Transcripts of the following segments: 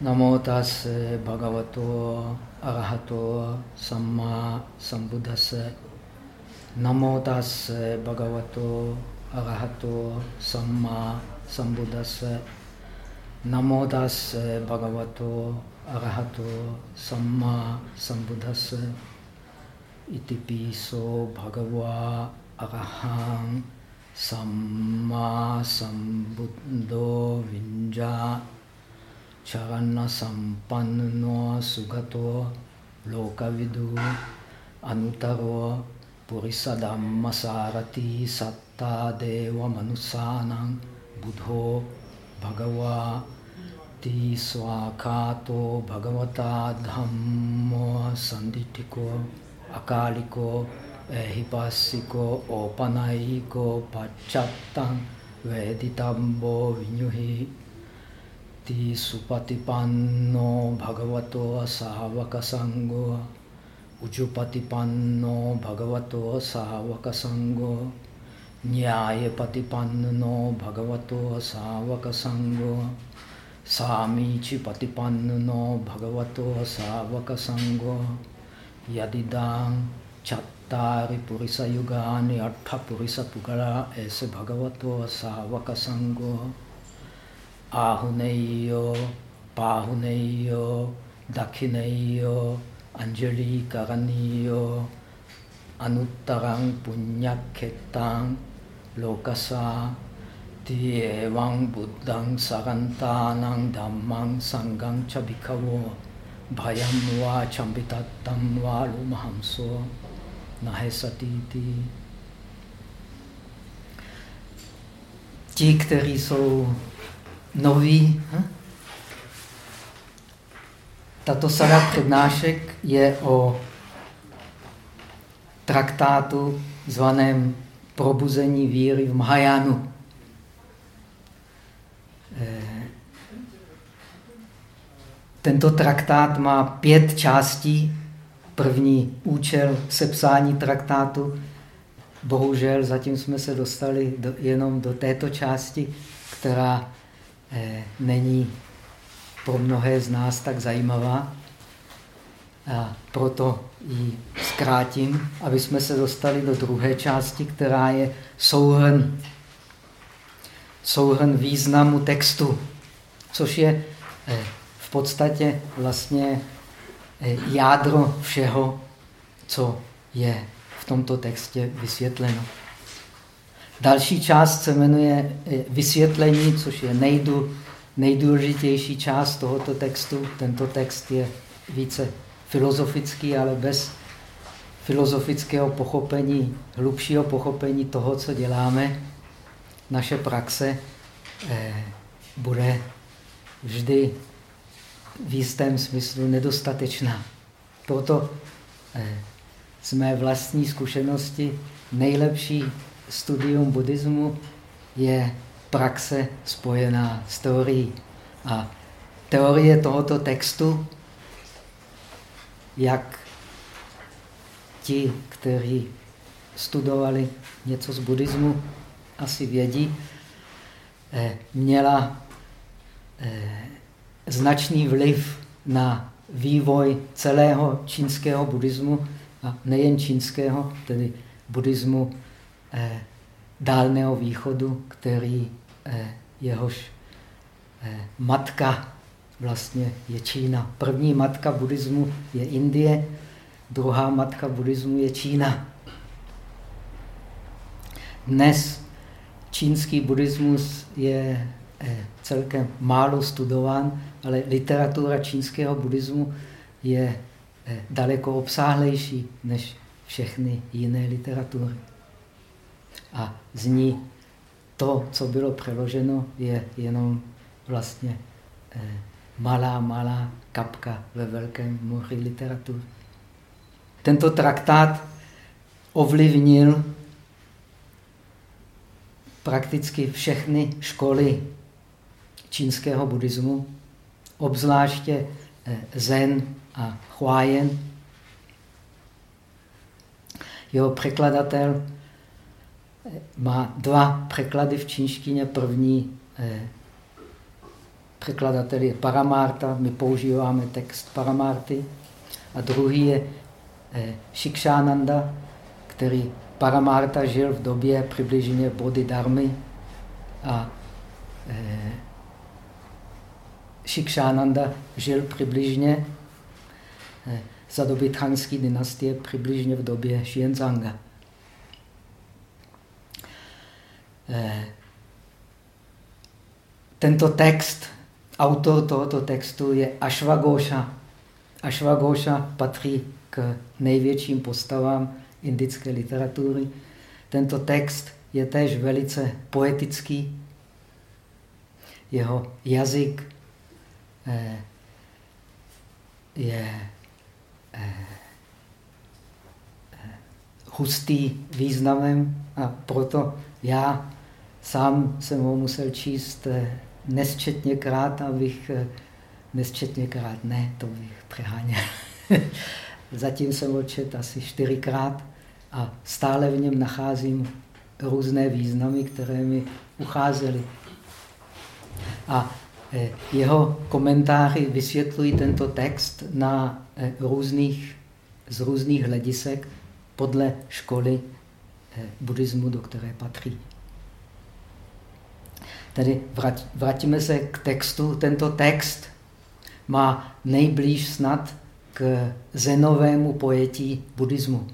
Namo tase bhagavato arahato samma sambuddhase. Namo tase bhagavato arahato samma sambuddhase. Namo tase bhagavato arahato samma sambuddhase. Iti piso bhagava arahang samma sambuddho vinja charana sampanno sugato lokavidu anutaro purisadamma sarati satta deva manusanang buddho bhagava ti swakato bhagavata dhammo sanditiko akaliko ehipassiko opanayiko pachattang veditambo vinyuhi ti supatipanno bhagavato sahavaka sangho. Ujupatipanno bhagavato sahavaka sangho. Nyayapatipanno bhagavato sahavaka sangho. Samichi patipanno bhagavato sahavaka sangho. Yadidang chattari purisa yugani attha purisa pugala ese bhagavato sahavaka sangho Ahuneyo, Pahuneyo, Dakhineyo, Anjali Karaniyo, Anuttarang Punyakhetang, Lokasa, Tievang Buddhang Sarantanang Dhammang Sangang Chabikavo, Bhayam Va Chambitattam Va Lumahamso, Nahesatiti. Ti, kteří jsou nový. Hm? Tato sada přednášek je o traktátu zvaném Probuzení víry v Mahajánu. Eh, tento traktát má pět částí. První účel sepsání traktátu. Bohužel zatím jsme se dostali do, jenom do této části, která není pro mnohé z nás tak zajímavá. A proto ji zkrátím, aby jsme se dostali do druhé části, která je souhrn, souhrn významu textu, což je eh, v podstatě vlastně eh, jádro všeho, co je v tomto textě vysvětleno. Další část se jmenuje eh, vysvětlení, což je nejdu, nejdůležitější část tohoto textu. Tento text je více filozofický, ale bez filozofického pochopení, hlubšího pochopení toho, co děláme, naše praxe eh, bude vždy v jistém smyslu nedostatečná. Proto eh, z mé vlastní zkušenosti nejlepší studium buddhismu je praxe spojená s teorií. A teorie tohoto textu, jak ti, kteří studovali něco z buddhismu, asi vědí, eh, měla eh, značný vliv na vývoj celého čínského buddhismu a nejen čínského, tedy buddhismu eh, dálného východu, který eh, jehož eh, matka vlastně je Čína. První matka buddhismu je Indie, druhá matka buddhismu je Čína. Dnes čínský buddhismus je celkem málo studován, ale literatura čínského buddhismu je daleko obsáhlejší než všechny jiné literatury. A z ní to, co bylo přeloženo, je jenom vlastně eh, malá, malá kapka ve velkém moři literatury. Tento traktát ovlivnil prakticky všechny školy čínského buddhismu, obzvláště eh, Zen a Huayen. Jeho překladatel má dva překlady v čínštině. První eh, překladatel je Paramarta, my používáme text Paramarty. A druhý je eh, Shikshánanda, který Paramarta žil v době přibližně Bodhidharmy a eh, Shikshánanda žil přibližně za doby Thanské dynastie, přibližně v době Xianzanga. Eh, tento text, autor tohoto textu je Ashwagosha. Ashwagosha patří k největším postavám indické literatury. Tento text je též velice poetický. Jeho jazyk eh, je eh, hustý významem a proto já sám jsem ho musel číst eh, nesčetněkrát, abych eh, nesčetněkrát, ne, to bych přeháněl. Zatím jsem ho čet asi čtyřikrát a stále v něm nacházím různé významy, které mi ucházely. A eh, jeho komentáři vysvětlují tento text na různých, z různých hledisek podle školy buddhismu, do které patří. Tedy vrátíme se k textu. Tento text má nejblíž snad k zenovému pojetí buddhismu.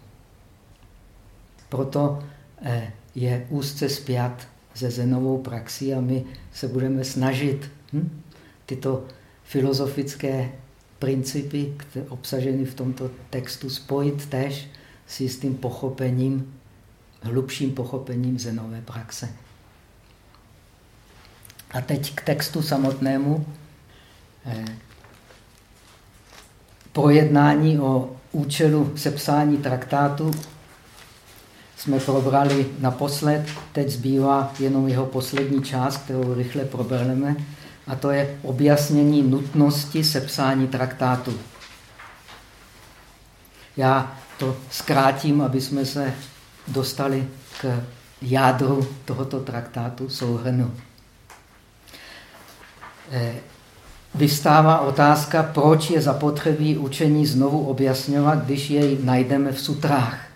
Proto eh, je úzce spjat se zenovou praxí a my se budeme snažit hm, tyto filozofické principy obsaženy v tomto textu spojit tež s jistým pochopením, hlubším pochopením zenové praxe. A teď k textu samotnému. Eh, projednání o účelu sepsání traktátu jsme probrali naposled, teď zbývá jenom jeho poslední část, kterou rychle probereme, a to je objasnění nutnosti sepsání traktátu. Já to zkrátím, aby jsme se dostali k jádru tohoto traktátu souhrnu. Eh, vystává otázka, proč je zapotřebí učení znovu objasňovat, když jej najdeme v sutrách.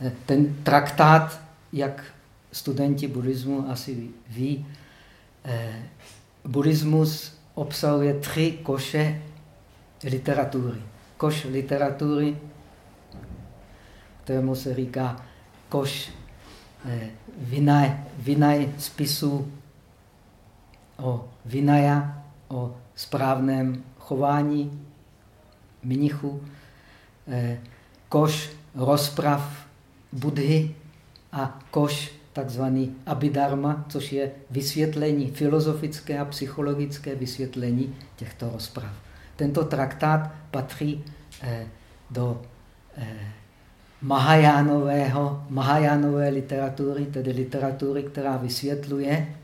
Eh, ten traktát, jak studenti buddhismu asi ví, eh, buddhismus obsahuje tři koše literatury. Koš literatury, kterému se říká koš vinaj, vinaj spisu o vinaja, o správném chování mnichu, eh, koš rozprav Budhy a koš takzvaný abhidharma, což je vysvětlení, filozofické a psychologické vysvětlení těchto rozprav. Tento traktát patří eh, do eh, Mahajánového, Mahajánové literatury, tedy literatury, která vysvětluje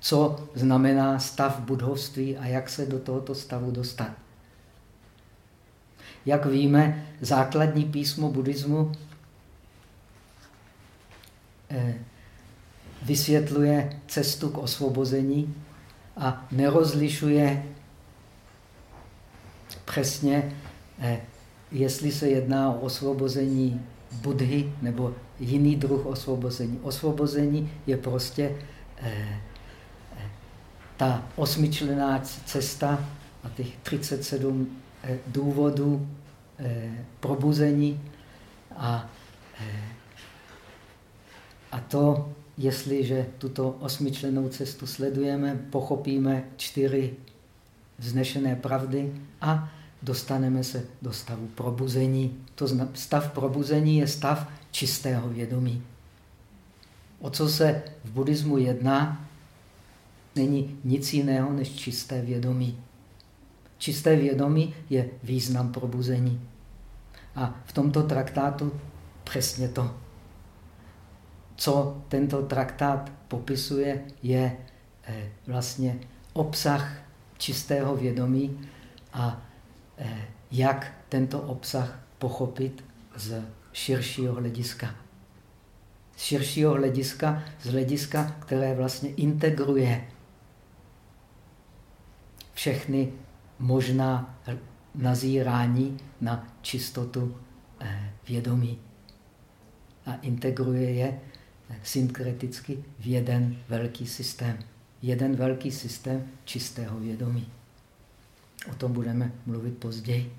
co znamená stav budhovství a jak se do tohoto stavu dostat. Jak víme, základní písmo buddhismu eh, vysvětluje cestu k osvobození a nerozlišuje přesně, eh, jestli se jedná o osvobození Budhy nebo jiný druh osvobození. Osvobození je prostě eh, ta osmičlená cesta a těch 37 eh, důvodů eh, probuzení a, eh, a to, jestliže tuto osmičlenou cestu sledujeme, pochopíme čtyři vznešené pravdy a dostaneme se do stavu probuzení. To stav probuzení je stav čistého vědomí. O co se v buddhismu jedná? Není nic jiného než čisté vědomí. Čisté vědomí je význam probuzení. A v tomto traktátu přesně to. Co tento traktát popisuje, je eh, vlastně obsah čistého vědomí a eh, jak tento obsah pochopit z širšího hlediska. Z širšího hlediska, z hlediska, které vlastně integruje všechny možná nazírání na čistotu eh, vědomí a integruje je synkreticky v jeden velký systém. Jeden velký systém čistého vědomí. O tom budeme mluvit později.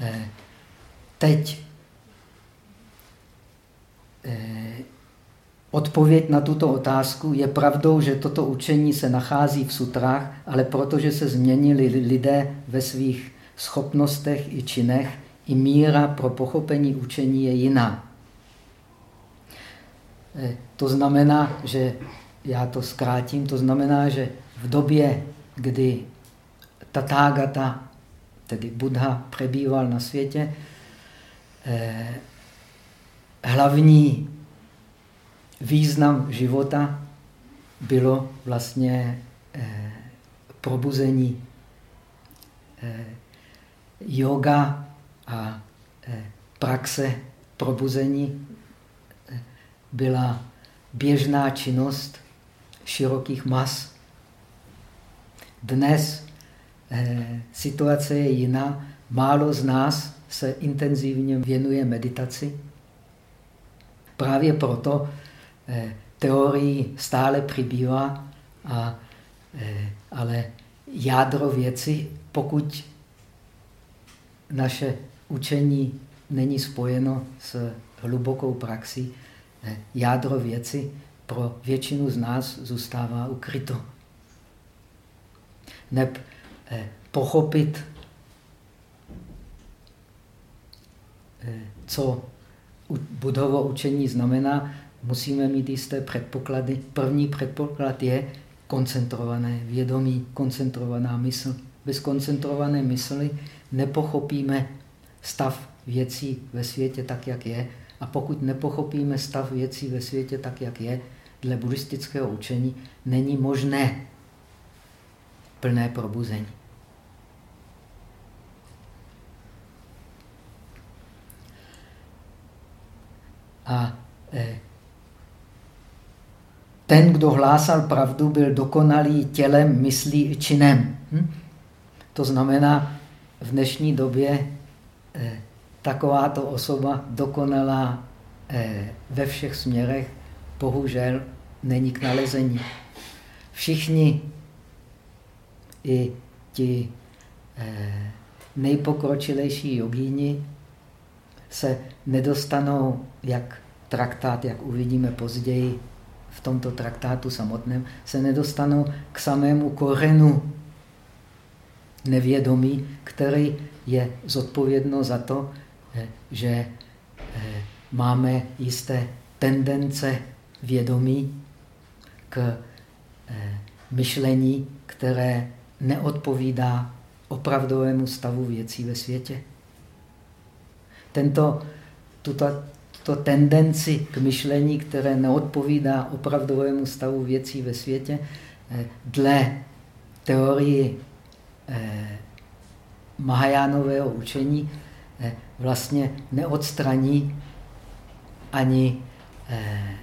Eh, teď eh, odpověď na tuto otázku je pravdou, že toto učení se nachází v sutrách, ale protože se změnili lidé ve svých schopnostech i činech, i míra pro pochopení učení je jiná. Eh, to znamená, že, já to zkrátím, to znamená, že v době, kdy Tathagata, tedy Buddha, přebýval na světě, eh, hlavní význam života bylo vlastně eh, probuzení. Yoga a praxe probuzení byla běžná činnost širokých mas. Dnes eh, situace je jiná. Málo z nás se intenzivně věnuje meditaci. Právě proto eh, teorii stále přibývá, a, eh, ale jádro věci, pokud naše učení není spojeno s hlubokou praxí, jádro věci pro většinu z nás zůstává ukryto. Neb eh, pochopit, eh, co budovo učení znamená, musíme mít jisté předpoklady. První předpoklad je koncentrované vědomí, koncentrovaná mysl. Bez koncentrované mysli nepochopíme stav věcí ve světě tak, jak je, a pokud nepochopíme stav věcí ve světě tak, jak je, dle buddhistického učení, není možné plné probuzení. A eh, ten, kdo hlásal pravdu, byl dokonalý tělem, myslí i činem. Hm? To znamená, v dnešní době eh, takováto osoba dokonalá eh, ve všech směrech, bohužel není k nalezení. Všichni, i ti eh, nejpokročilejší jogíni, se nedostanou, jak traktát, jak uvidíme později v tomto traktátu samotném, se nedostanou k samému korenu nevědomí, který je zodpovědno za to, Eh, že eh, máme jisté tendence vědomí k eh, myšlení, které neodpovídá opravdovému stavu věcí ve světě. Tento, tuto, tuto tendenci k myšlení, které neodpovídá opravdovému stavu věcí ve světě, dle teorii Mahajánového učení vlastně neodstraní ani eh,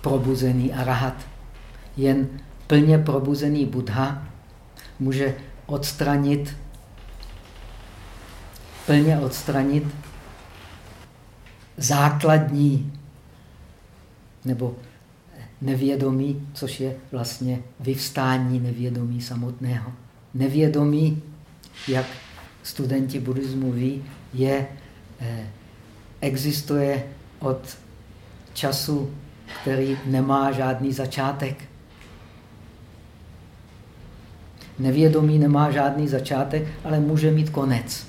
probuzený arahat. Jen plně probuzený Buddha může odstranit, plně odstranit základní nebo nevědomí, což je vlastně vyvstání nevědomí samotného. Nevědomí, jak studenti buddhismu ví, je, eh, existuje od času, který nemá žádný začátek. Nevědomí nemá žádný začátek, ale může mít konec.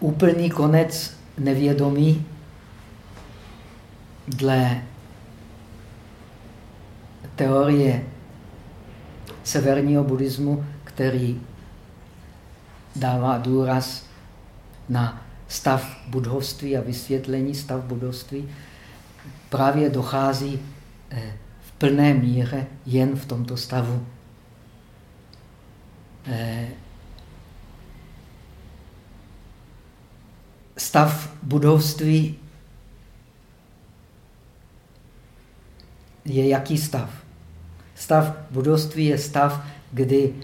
Úplný konec nevědomí dle teorie severního buddhismu, který dává důraz na stav budhovství a vysvětlení stav budhovství, právě dochází eh, v plné míře jen v tomto stavu. Stav budovství je jaký stav? Stav budovství je stav, kdy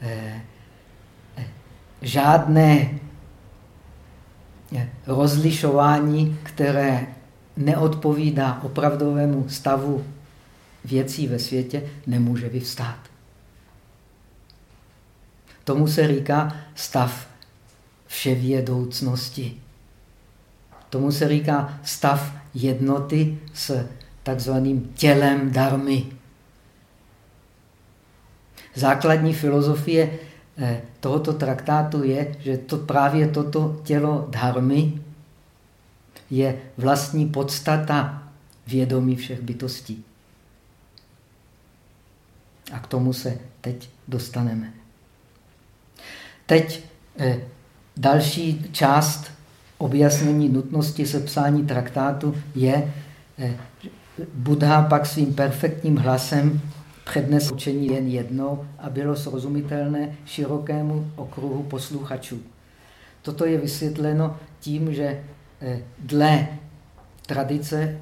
eh, eh, žádné eh, rozlišování, které neodpovídá opravdovému stavu věcí ve světě, nemůže vyvstát. Tomu se říká stav vševědoucnosti. Tomu se říká stav jednoty s takzvaným tělem darmy. Základní filozofie eh, tohoto traktátu je, že to právě toto tělo dharmy je vlastní podstata vědomí všech bytostí. A k tomu se teď dostaneme. Teď eh, další část objasnění nutnosti sepsání traktátu je, eh, Buddha pak svým perfektním hlasem přednes učení jen jednou a bylo srozumitelné širokému okruhu posluchačů. Toto je vysvětleno tím, že eh, dle tradice,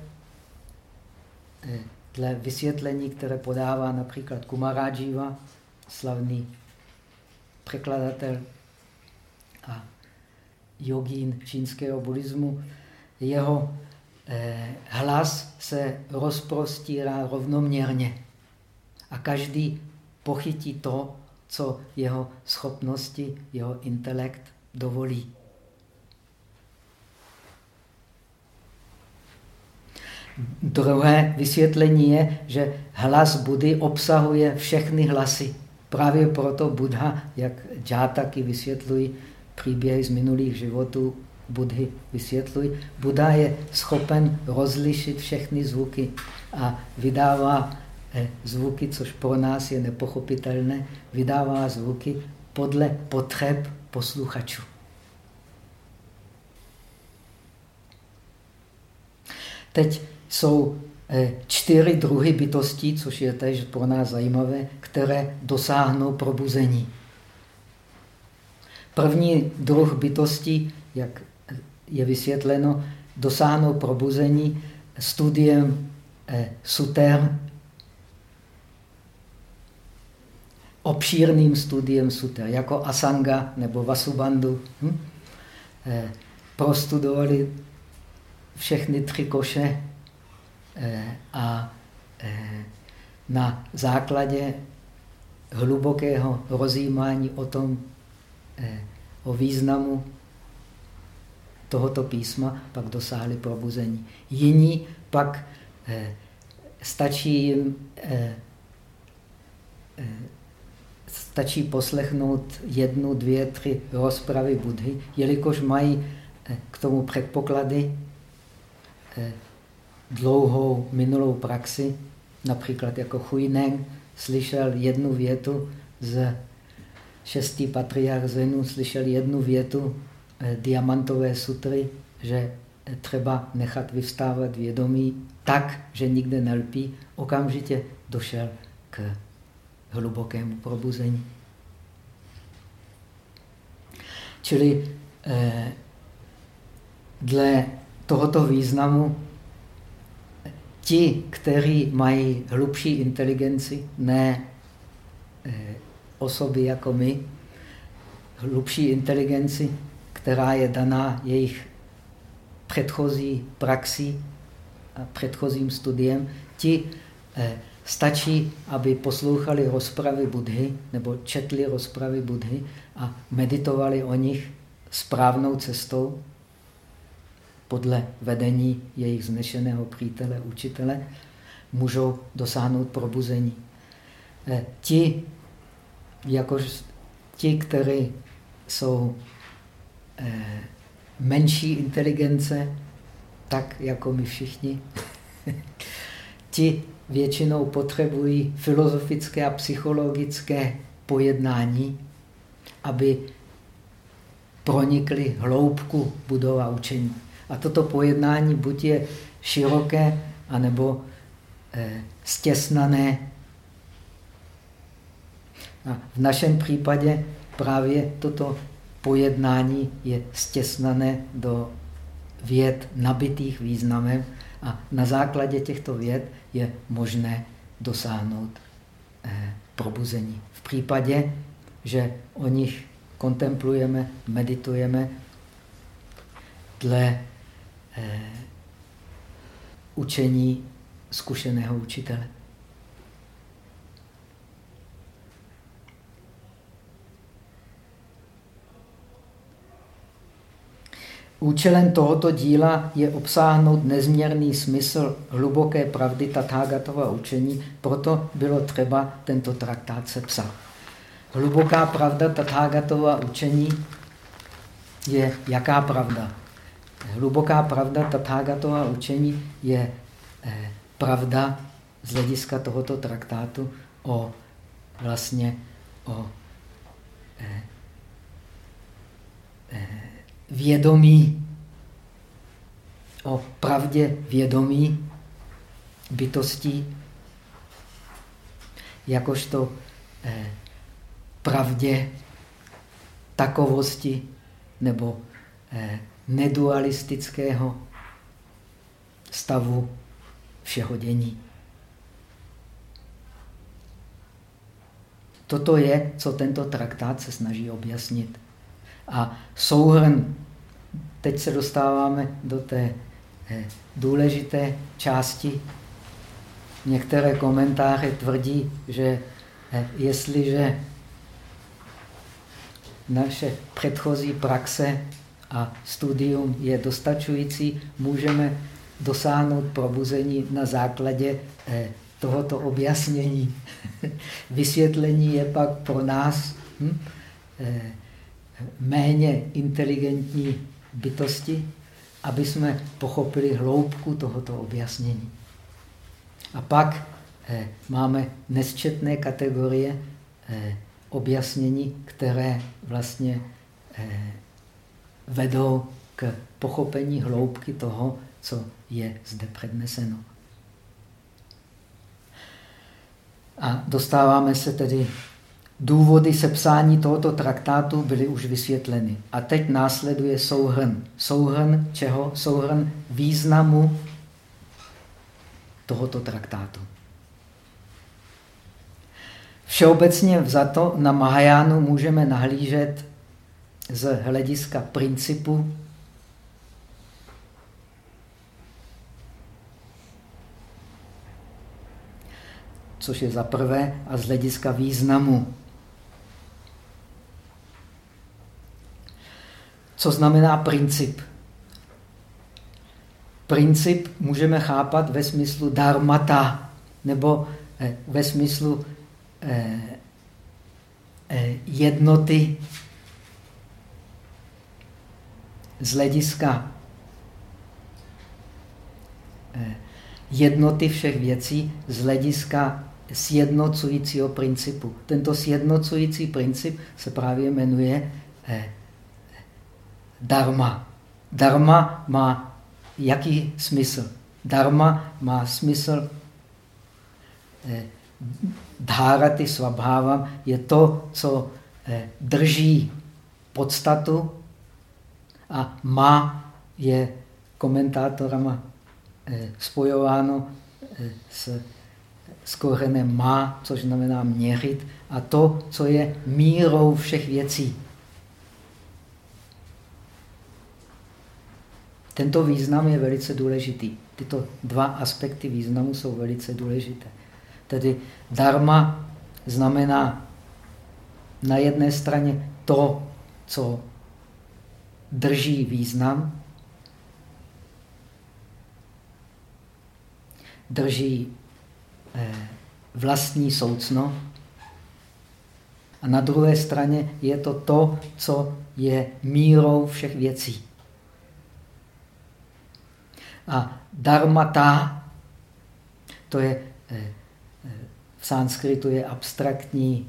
eh, dle vysvětlení, které podává například Kumarajiva, slavný překladatel a jogín čínského buddhismu, jeho eh, hlas se rozprostírá rovnoměrně a každý pochytí to, co jeho schopnosti, jeho intelekt dovolí. Druhé vysvětlení je, že hlas Budy obsahuje všechny hlasy. Právě proto Buddha, jak džátaky vysvětlují příběhy z minulých životů, Budhy vysvětlují, Buddha je schopen rozlišit všechny zvuky a vydává eh, zvuky, což pro nás je nepochopitelné, vydává zvuky podle potřeb posluchačů. Teď jsou eh, čtyři druhy bytostí, což je tež pro nás zajímavé, které dosáhnou probuzení. První druh bytostí, jak je vysvětleno, dosáhnou probuzení studiem eh, suter, obšírným studiem suter, jako Asanga nebo Vasubandhu. Hm? Eh, prostudovali všechny tři koše eh, a eh, na základě hlubokého rozjímání o tom, o významu tohoto písma, pak dosáhli probuzení. Jiní pak stačí jim stačí poslechnout jednu, dvě, tři rozpravy Budhy, jelikož mají k tomu předpoklady dlouhou minulou praxi, například jako Huineng, slyšel jednu větu z šestý patriarch Zenu, slyšel jednu větu eh, diamantové sutry, že třeba nechat vyvstávat vědomí tak, že nikde nelpí, okamžitě došel k hlubokému probuzení. Čili eh, dle tohoto významu ti, kteří mají hlubší inteligenci, ne eh, osoby jako my, hlubší inteligenci, která je daná jejich předchozí praxí a předchozím studiem, ti eh, stačí, aby poslouchali rozpravy Budhy nebo četli rozpravy Budhy a meditovali o nich správnou cestou, podle vedení jejich znešeného přítele, učitele, můžou dosáhnout probuzení. Eh, ti, jakož ti, kteří jsou eh, menší inteligence, tak jako my všichni, ti většinou potřebují filozofické a psychologické pojednání, aby pronikli hloubku budova učení. A toto pojednání buď je široké, anebo eh, stěsnané. A v našem případě právě toto pojednání je stěsnané do věd nabitých významem A na základě těchto věd je možné dosáhnout eh, probuzení. V případě, že o nich kontemplujeme, meditujeme dle eh, učení zkušeného učitele. Účelem tohoto díla je obsáhnout nezměrný smysl hluboké pravdy Tathagatova učení, proto bylo třeba tento traktát sepsat. Hluboká pravda Tathagatova učení je jaká pravda? Hluboká pravda Tathagatova učení je eh, pravda z hlediska tohoto traktátu o vlastně o eh, eh, vědomí, o pravdě vědomí bytostí, jakožto eh, pravdě takovosti nebo eh, nedualistického stavu všeho dění. Toto je, co tento traktát se snaží objasnit. A souhrn, teď se dostáváme do té eh, důležité části. Některé komentáře tvrdí, že eh, jestliže naše předchozí praxe a studium je dostačující, můžeme dosáhnout probuzení na základě eh, tohoto objasnění. Vysvětlení je pak pro nás hm, méně inteligentní bytosti, aby jsme pochopili hloubku tohoto objasnění. A pak eh, máme nesčetné kategorie eh, objasnění, které vlastně eh, vedou k pochopení hloubky toho, co je zde předneseno. A dostáváme se tedy Důvody sepsání tohoto traktátu byly už vysvětleny. A teď následuje souhrn. Souhrn čeho? Souhrn významu tohoto traktátu. Všeobecně vzato na Mahajánu můžeme nahlížet z hlediska principu což je za prvé, a z hlediska významu Co znamená princip? Princip můžeme chápat ve smyslu dharmata, nebo eh, ve smyslu eh, eh, jednoty z hlediska jednoty všech věcí z hlediska sjednocujícího principu. Tento sjednocující princip se právě jmenuje dharma. Dharma má jaký smysl? Dharma má smysl eh, dhárati svabhávam, je to, co eh, drží podstatu a má je komentátorama eh, spojováno eh, s, s korenem má, což znamená měřit, a to, co je mírou všech věcí. Tento význam je velice důležitý. Tyto dva aspekty významu jsou velice důležité. Tedy dharma znamená na jedné straně to, co drží význam, drží eh, vlastní soucno, a na druhé straně je to to, co je mírou všech věcí. A dharmata, to je eh, eh, v sanskritu je abstraktní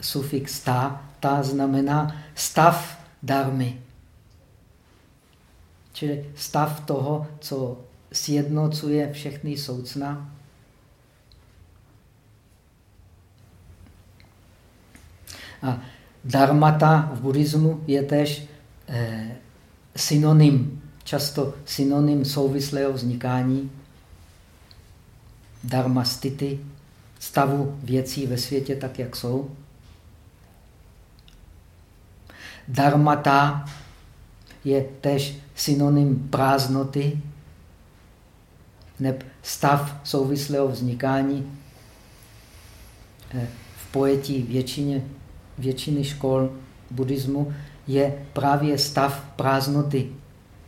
sufix ta, ta znamená stav darmy. Čili stav toho, co sjednocuje všechny soucna. A dharmata v buddhismu je tež eh, synonym často synonym souvislého vznikání, dharma stity, stavu věcí ve světě tak, jak jsou. Dharmata je tež synonym prázdnoty, neb stav souvislého vznikání eh, v pojetí většině, většiny škol buddhismu je právě stav prázdnoty.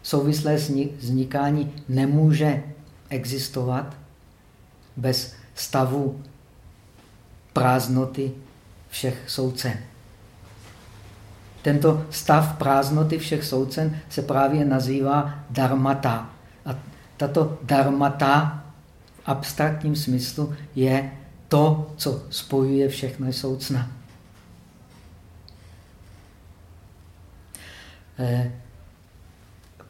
Souvislé vznikání nemůže existovat bez stavu prázdnoty všech soucen. Tento stav prázdnoty všech soucen se právě nazývá dharmata. A tato dharmata v abstraktním smyslu je to, co spojuje všechny soucna.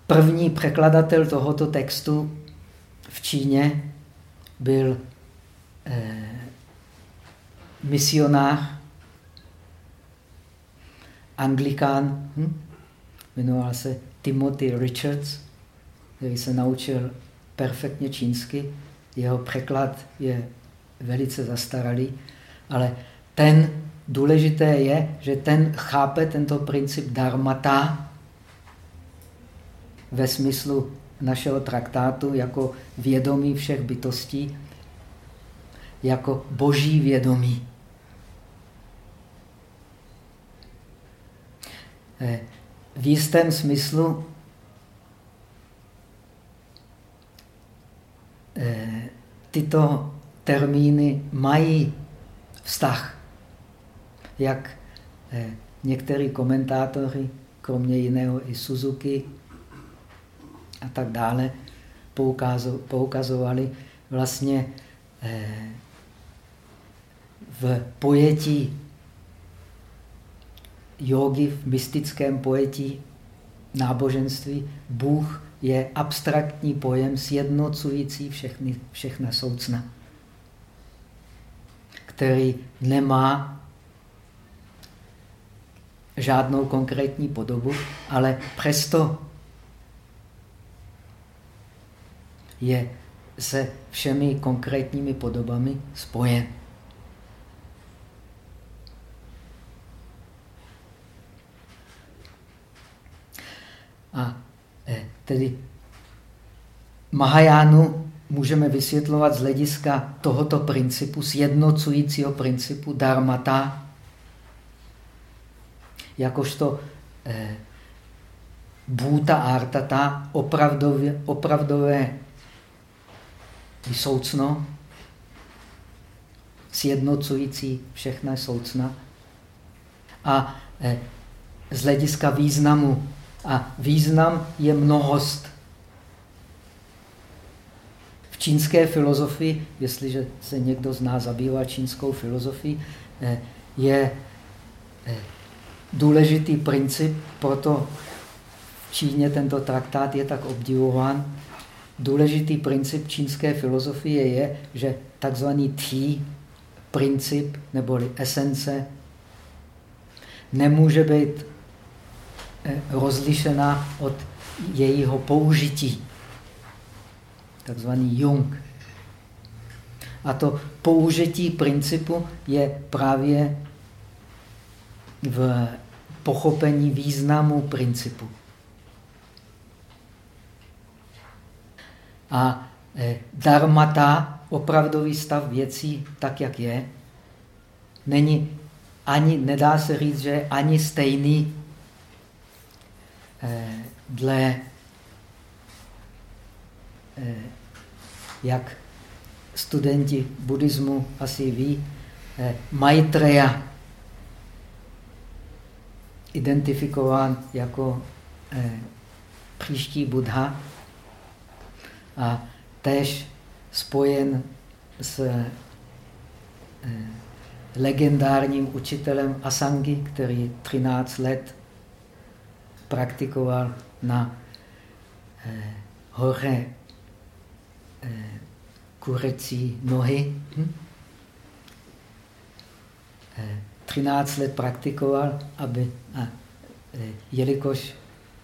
První překladatel tohoto textu v Číně byl eh, misionář, anglikán, hm? jmenoval se Timothy Richards, který se naučil perfektně čínsky. Jeho překlad je velice zastaralý, ale ten důležité je, že ten chápe tento princip dharmata ve smyslu našeho traktátu jako vědomí všech bytostí, jako boží vědomí. Eh, v jistém smyslu eh, tyto termíny mají vztah. Jak eh, některý komentátoři, kromě jiného i Suzuki a tak dále, poukazovali vlastně v pojetí jogy, v mystickém pojetí náboženství, Bůh je abstraktní pojem sjednocující všechny, všechna soucna, který nemá žádnou konkrétní podobu, ale přesto je se všemi konkrétními podobami spojen. A eh, tedy Mahajánu můžeme vysvětlovat z hlediska tohoto principu, sjednocujícího principu dharmata, jakožto eh, bhuta artata, opravdové, opravdové soucno, sjednocující všechny soucna. A eh, z hlediska významu a význam je mnohost. V čínské filozofii, jestliže se někdo z nás zabývá čínskou filozofií, eh, je eh, důležitý princip, proto v Číně tento traktát je tak obdivován. Důležitý princip čínské filozofie je, že takzvaný tí princip neboli esence nemůže být Eh, rozlišena od jejího použití. Takzvaný Jung. A to použití principu je právě v pochopení významu principu. A eh, dharmata, opravdový stav věcí, tak jak je, není ani, nedá se říct, že ani stejný Eh, dle, eh, jak studenti buddhismu asi ví, Maitreya identifikován jako příští Buddha a též spojen s legendárním učitelem Asangi, který 13 let praktikoval na eh, hoře eh, kurecí nohy. Hm? Eh, 13 let praktikoval, aby, a, eh, jelikož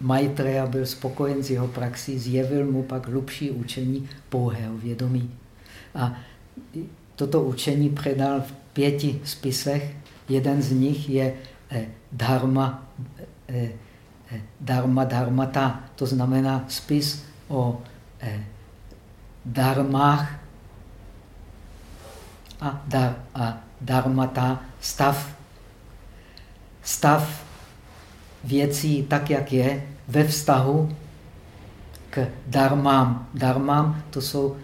Maitreya byl spokojen s jeho praxí, zjevil mu pak hlubší učení pouhého vědomí. A toto učení předal v pěti spisech. Jeden z nich je eh, Dharma, eh, eh, Dharma Dharmata, to znamená spis o dharmách a, dar, a dharmata stav. Stav věcí tak, jak je, ve vztahu k dharmám. Dharmám to jsou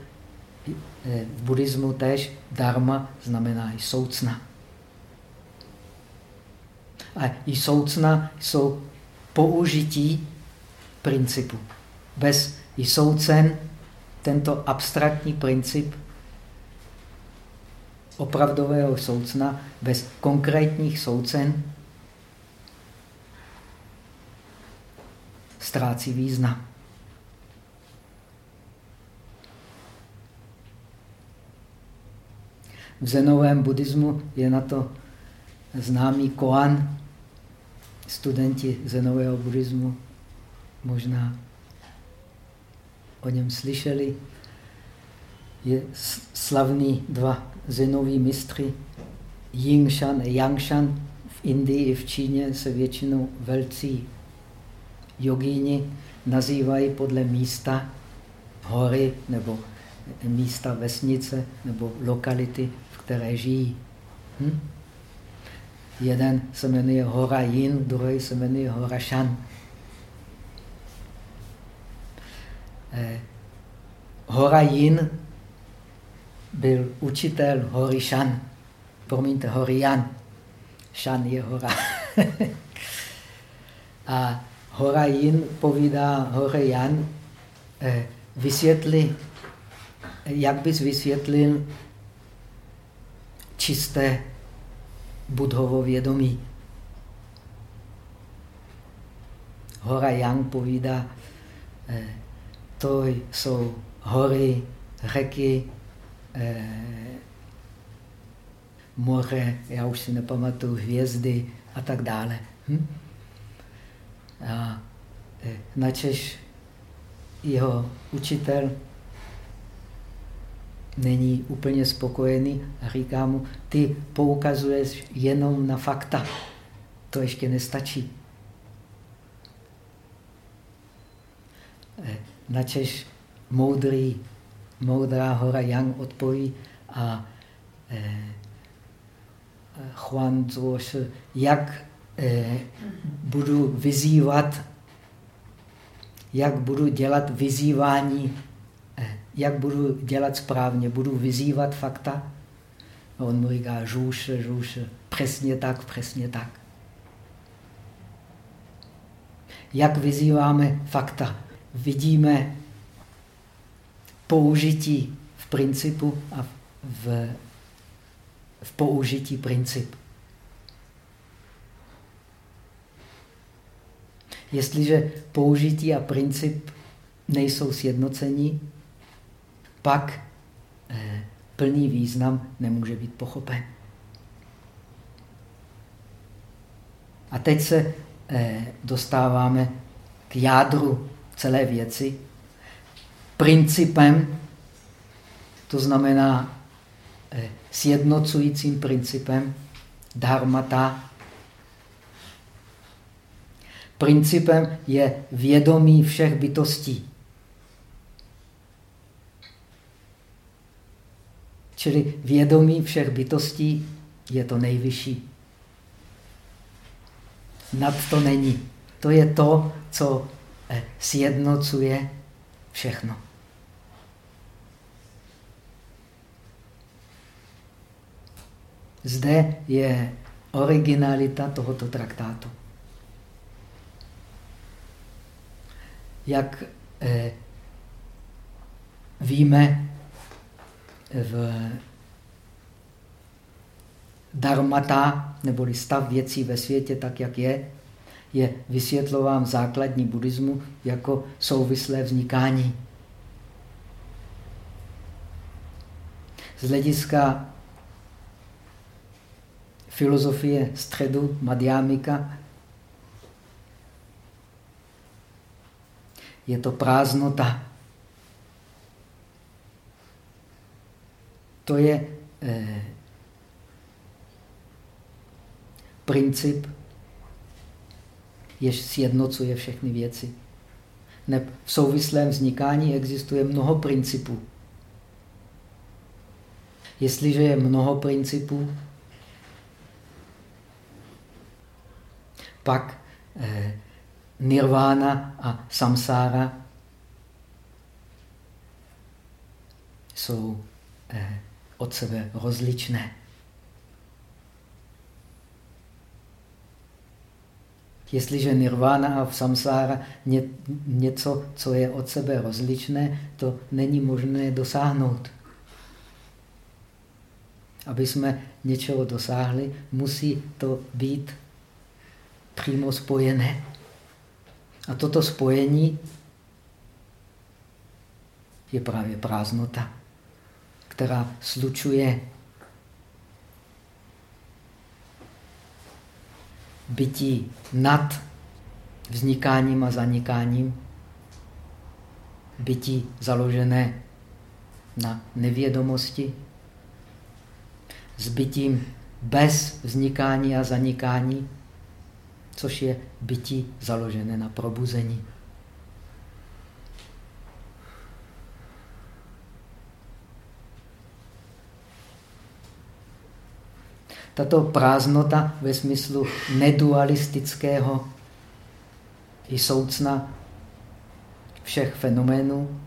v buddhismu tež dharma znamená i soucna. A i soucna jsou použití principu. Bez i soucen tento abstraktní princip opravdového soucna bez konkrétních soucen ztrácí význam. V zenovém buddhismu je na to známý Koan. Studenti zenového buddhismu možná o něm slyšeli. Je slavný dva zenoví mistry, Yingshan a Yangshan. V Indii i v Číně se většinou velcí jogíni nazývají podle místa hory nebo místa vesnice nebo lokality, v které žijí. Hm? Jeden se jmenuje Hora Yin, druhý se jmenuje Hora Shan. Eh, Hora Yin byl učitel Hory Shan. Promiňte, Hory Jan. Shan je hora. A Hora Yin povídá Hore Jan, eh, vysvětli jak bys vysvětlil čisté budhovo vědomí? Hora Yang povídá, eh, to jsou hory, řeky, eh, moře, já už si nepamatuju, hvězdy a tak dále. Hm? A eh, načež jeho učitel není úplně spokojený a říká mu, ty poukazuješ jenom na fakta. To ještě nestačí. Eh, načež moudrý, moudrá hora Yang odpoví a eh, Juan jak eh, budu vyzývat, jak budu dělat vyzývání jak budu dělat správně, budu vyzývat fakta. A on mu říká, žůše, žůše, přesně tak, přesně tak. Jak vyzýváme fakta? Vidíme použití v principu a v, v použití princip. Jestliže použití a princip nejsou sjednocení, pak eh, plný význam nemůže být pochopen. A teď se eh, dostáváme k jádru celé věci. Principem, to znamená eh, sjednocujícím principem dharmata. Principem je vědomí všech bytostí. Čili vědomí všech bytostí je to nejvyšší. Nad to není. To je to, co eh, sjednocuje všechno. Zde je originalita tohoto traktátu. Jak eh, víme, v dharmata, neboli stav věcí ve světě tak, jak je, je vysvětlován základní buddhismu jako souvislé vznikání. Z hlediska filozofie středu Madhyamika je to prázdnota. To je eh, princip, jež sjednocuje všechny věci. Ne, v souvislém vznikání existuje mnoho principů. Jestliže je mnoho principů, pak eh, nirvána a samsára jsou eh, od sebe rozličné. Jestliže nirvána a samsára ně, něco, co je od sebe rozličné, to není možné dosáhnout. Aby jsme něčeho dosáhli, musí to být přímo spojené. A toto spojení je právě prázdnota, která slučuje bytí nad vznikáním a zanikáním, bytí založené na nevědomosti, s bytím bez vznikání a zanikání, což je bytí založené na probuzení. Tato prázdnota ve smyslu nedualistického i soucna všech fenoménů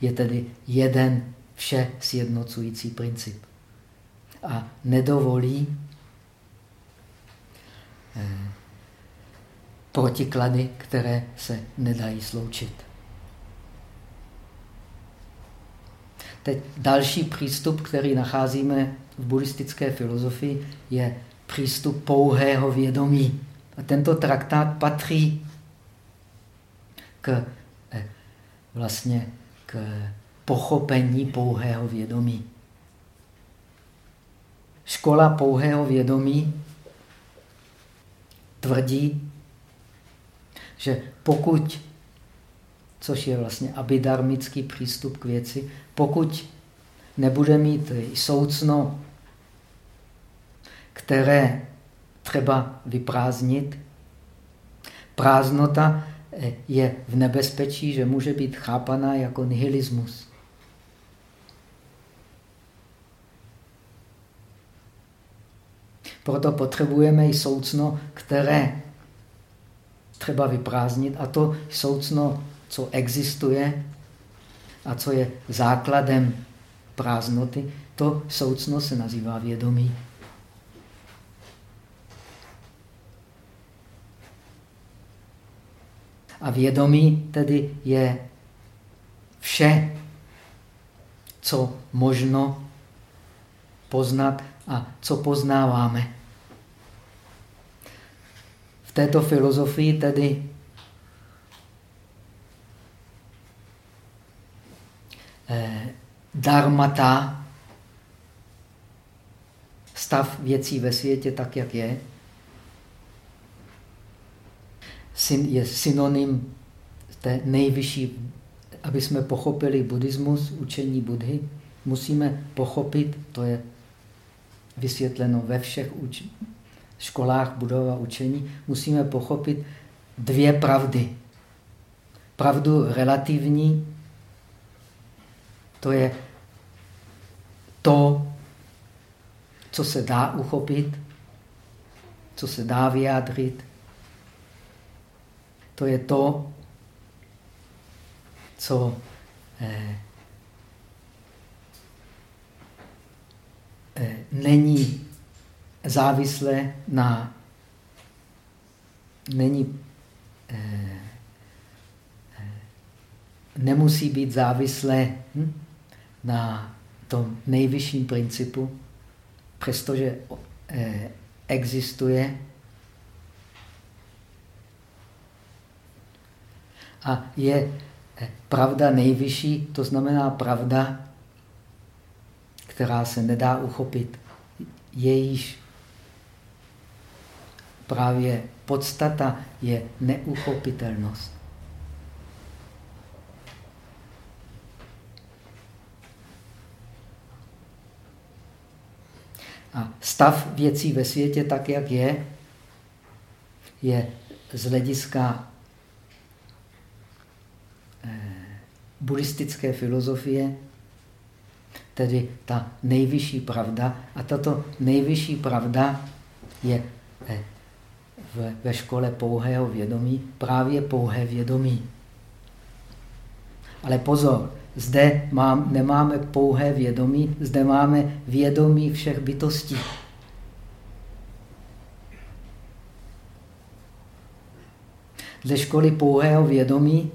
je tedy jeden vše sjednocující princip. A nedovolí eh, protiklady, které se nedají sloučit. Teď další přístup, který nacházíme v buddhistické filozofii, je přístup pouhého vědomí. A tento traktát patří k eh, vlastně k pochopení pouhého vědomí. Škola pouhého vědomí tvrdí, že pokud což je vlastně abidarmický přístup k věci. Pokud nebude mít soucno, které třeba vyprázdnit, prázdnota je v nebezpečí, že může být chápaná jako nihilismus. Proto potřebujeme i soucno, které třeba vyprázdnit, a to soucno co existuje a co je základem prázdnoty, to soucno se nazývá vědomí. A vědomí tedy je vše, co možno poznat a co poznáváme. V této filozofii tedy eh, dharmata, stav věcí ve světě tak, jak je, je synonym té nejvyšší, aby jsme pochopili buddhismus, učení Budhy, musíme pochopit, to je vysvětleno ve všech školách budova učení, musíme pochopit dvě pravdy. Pravdu relativní to je to, co se dá uchopit, co se dá vyjádřit. To je to, co eh, není závislé na není eh, eh nemusí být závislé hm? na tom nejvyšším principu, přestože eh, existuje a je eh, pravda nejvyšší, to znamená pravda, která se nedá uchopit. Jejíž právě podstata je neuchopitelnost. A stav věcí ve světě tak, jak je, je z hlediska eh, buddhistické filozofie tedy ta nejvyšší pravda. A tato nejvyšší pravda je eh, ve škole pouhého vědomí právě pouhé vědomí. Ale pozor, zde mám, nemáme pouhé vědomí, zde máme vědomí všech bytostí. Ze školy pouhého vědomí,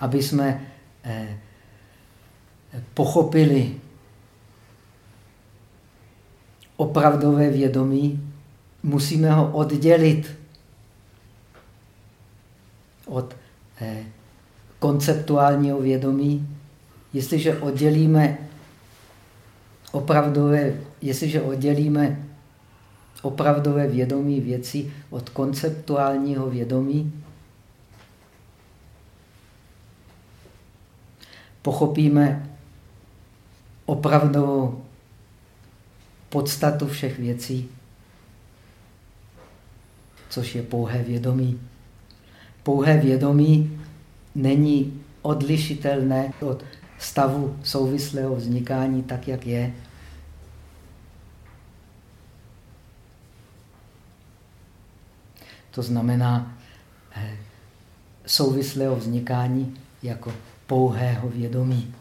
aby jsme eh, pochopili opravdové vědomí, musíme ho oddělit od eh, konceptuálního vědomí. Jestliže oddělíme opravdové, jestliže oddělíme opravdové vědomí věcí od konceptuálního vědomí, pochopíme opravdovou podstatu všech věcí, což je pouhé vědomí. Pouhé vědomí není odlišitelné od stavu souvislého vznikání tak, jak je. To znamená eh, souvislého vznikání jako pouhého vědomí.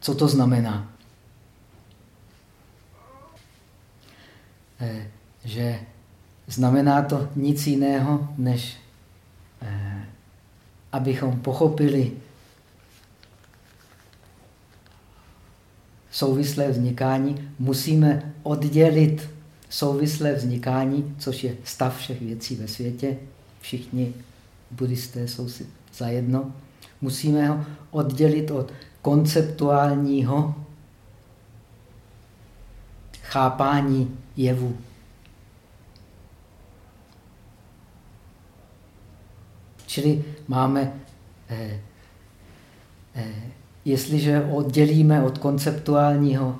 Co to znamená? Eh, že znamená to nic jiného, než eh, abychom pochopili souvislé vznikání, musíme oddělit souvislé vznikání, což je stav všech věcí ve světě. Všichni buddhisté jsou si zajedno. Musíme ho oddělit od konceptuálního chápání jevu. Čili máme, eh, eh, jestliže oddělíme od konceptuálního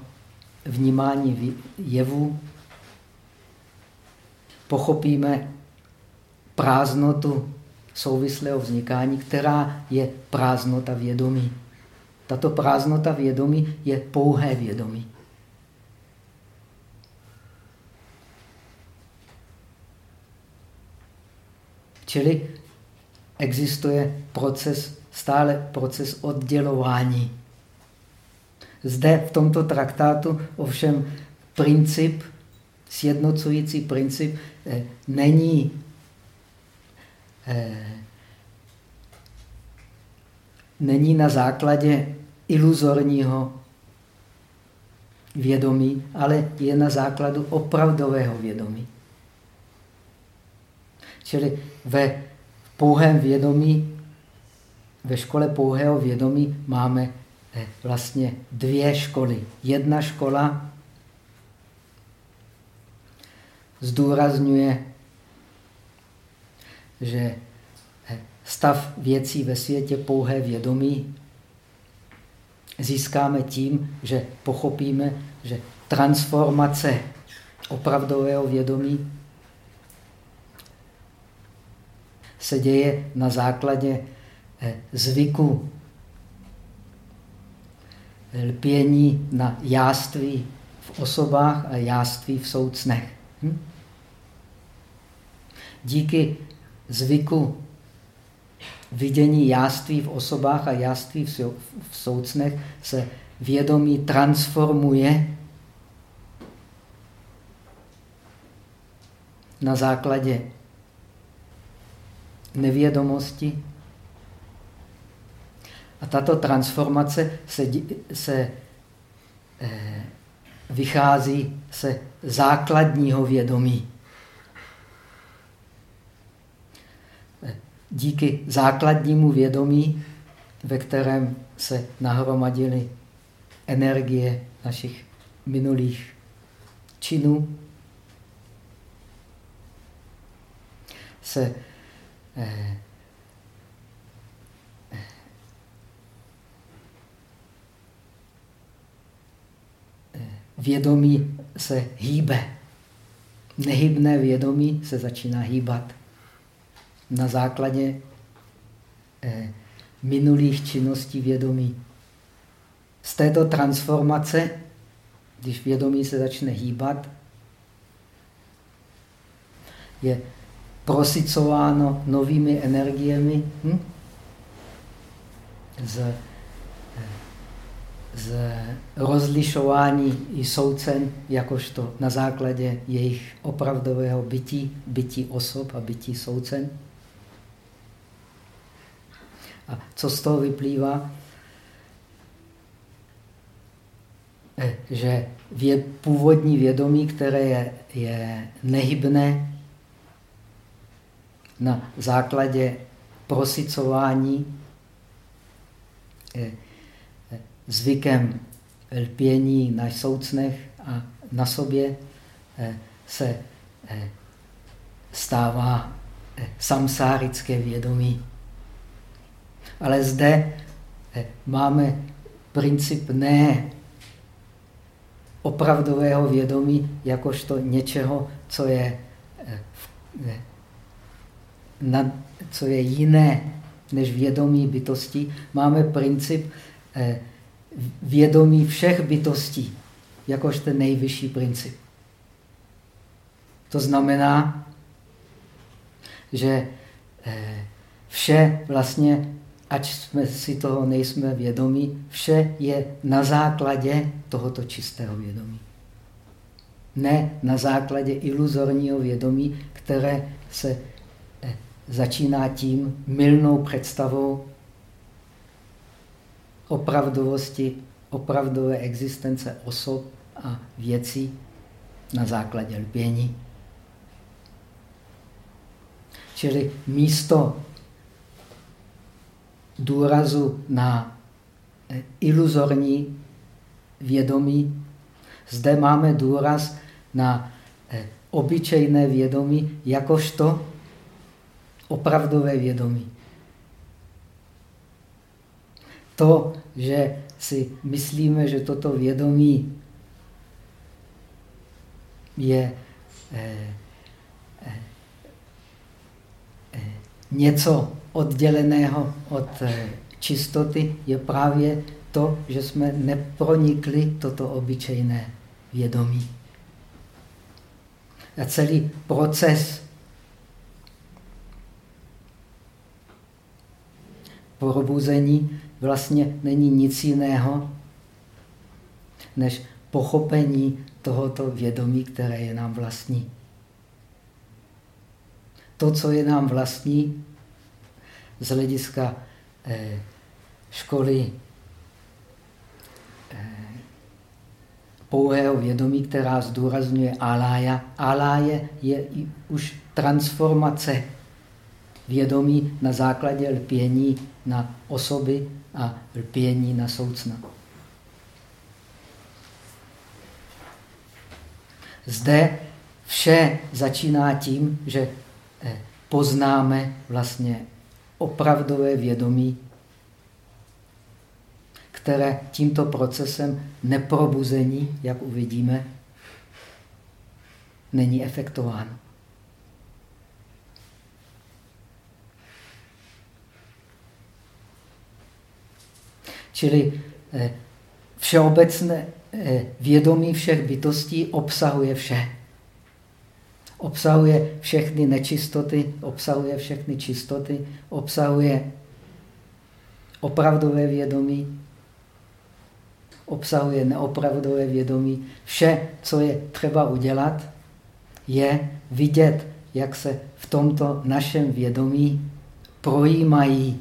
vnímání jevu, pochopíme prázdnotu souvislého vznikání, která je prázdnota vědomí. Tato prázdnota vědomí je pouhé vědomí. Čili existuje proces, stále proces oddělování. Zde v tomto traktátu ovšem princip, sjednocující princip, eh, není eh, není na základě iluzorního vědomí, ale je na základu opravdového vědomí. Čili ve pouhém vědomí, ve škole pouhého vědomí máme eh, vlastně dvě školy. Jedna škola zdůrazňuje, že stav věcí ve světě pouhé vědomí získáme tím, že pochopíme, že transformace opravdového vědomí se děje na základě eh, zvyku lpění na jáství v osobách a jáství v soucnech. Hm? Díky zvyku vidění jáství v osobách a jáství v soucnech se vědomí transformuje na základě nevědomosti. A tato transformace se, se eh, vychází se základního vědomí. díky základnímu vědomí, ve kterém se nahromadily energie našich minulých činů, se eh, vědomí se hýbe. Nehybné vědomí se začíná hýbat na základě eh, minulých činností vědomí. Z této transformace, když vědomí se začne hýbat, je prosycováno novými energiemi hm? z, z rozlišování i soucen, jakožto na základě jejich opravdového bytí, bytí osob a bytí soucen. A co z toho vyplývá? Eh, že vě, původní vědomí, které je, je nehybné, na základě prosicování eh, eh, zvykem lpění na soucnech a na sobě se stává samsárické vědomí. Ale zde máme princip ne opravdového vědomí jakožto něčeho, co je, eh, na, co je jiné než vědomí bytosti. Máme princip eh, vědomí všech bytostí, jakož ten nejvyšší princip. To znamená, že eh, vše vlastně ať jsme si toho nejsme vědomí, vše je na základě tohoto čistého vědomí. Ne na základě iluzorního vědomí, které se eh, začíná tím milnou představou opravdovosti, opravdové existence osob a věcí na základě lpění. Čili místo důrazu na eh, iluzorní vědomí. Zde máme důraz na eh, obyčejné vědomí jakožto opravdové vědomí. To, že si myslíme, že toto vědomí je eh, něco odděleného od eh, čistoty je právě to, že jsme nepronikli toto obyčejné vědomí. A celý proces probuzení vlastně není nic jiného, než pochopení tohoto vědomí, které je nám vlastní. To, co je nám vlastní, z hlediska eh, školy eh, pouhého vědomí, která zdůrazňuje alája. Aláje je už transformace vědomí na základě lpění na osoby a lpění na soucna. Zde vše začíná tím, že eh, poznáme vlastně opravdové vědomí, které tímto procesem neprobuzení, jak uvidíme, není efektováno. Čili eh, všeobecné eh, vědomí všech bytostí obsahuje vše obsahuje všechny nečistoty, obsahuje všechny čistoty, obsahuje opravdové vědomí, obsahuje neopravdové vědomí. Vše, co je třeba udělat, je vidět, jak se v tomto našem vědomí projímají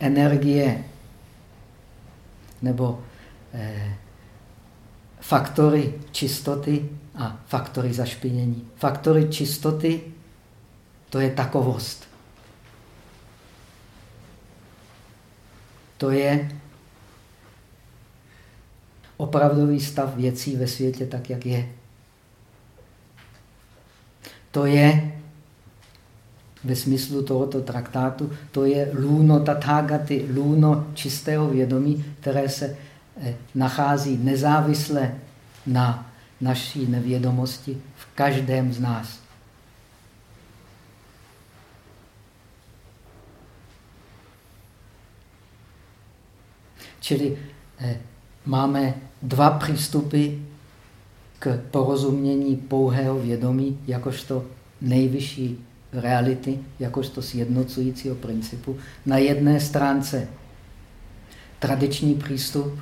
energie nebo eh, faktory čistoty a faktory zašpinění. Faktory čistoty, to je takovost. To je opravdový stav věcí ve světě tak, jak je. To je ve smyslu tohoto traktátu, to je lůno tathagaty, lůno čistého vědomí, které se eh, nachází nezávisle na naší nevědomosti v každém z nás. Čili eh, máme dva přístupy k porozumění pouhého vědomí, jakožto nejvyšší reality, jakožto sjednocujícího principu. Na jedné stránce tradiční přístup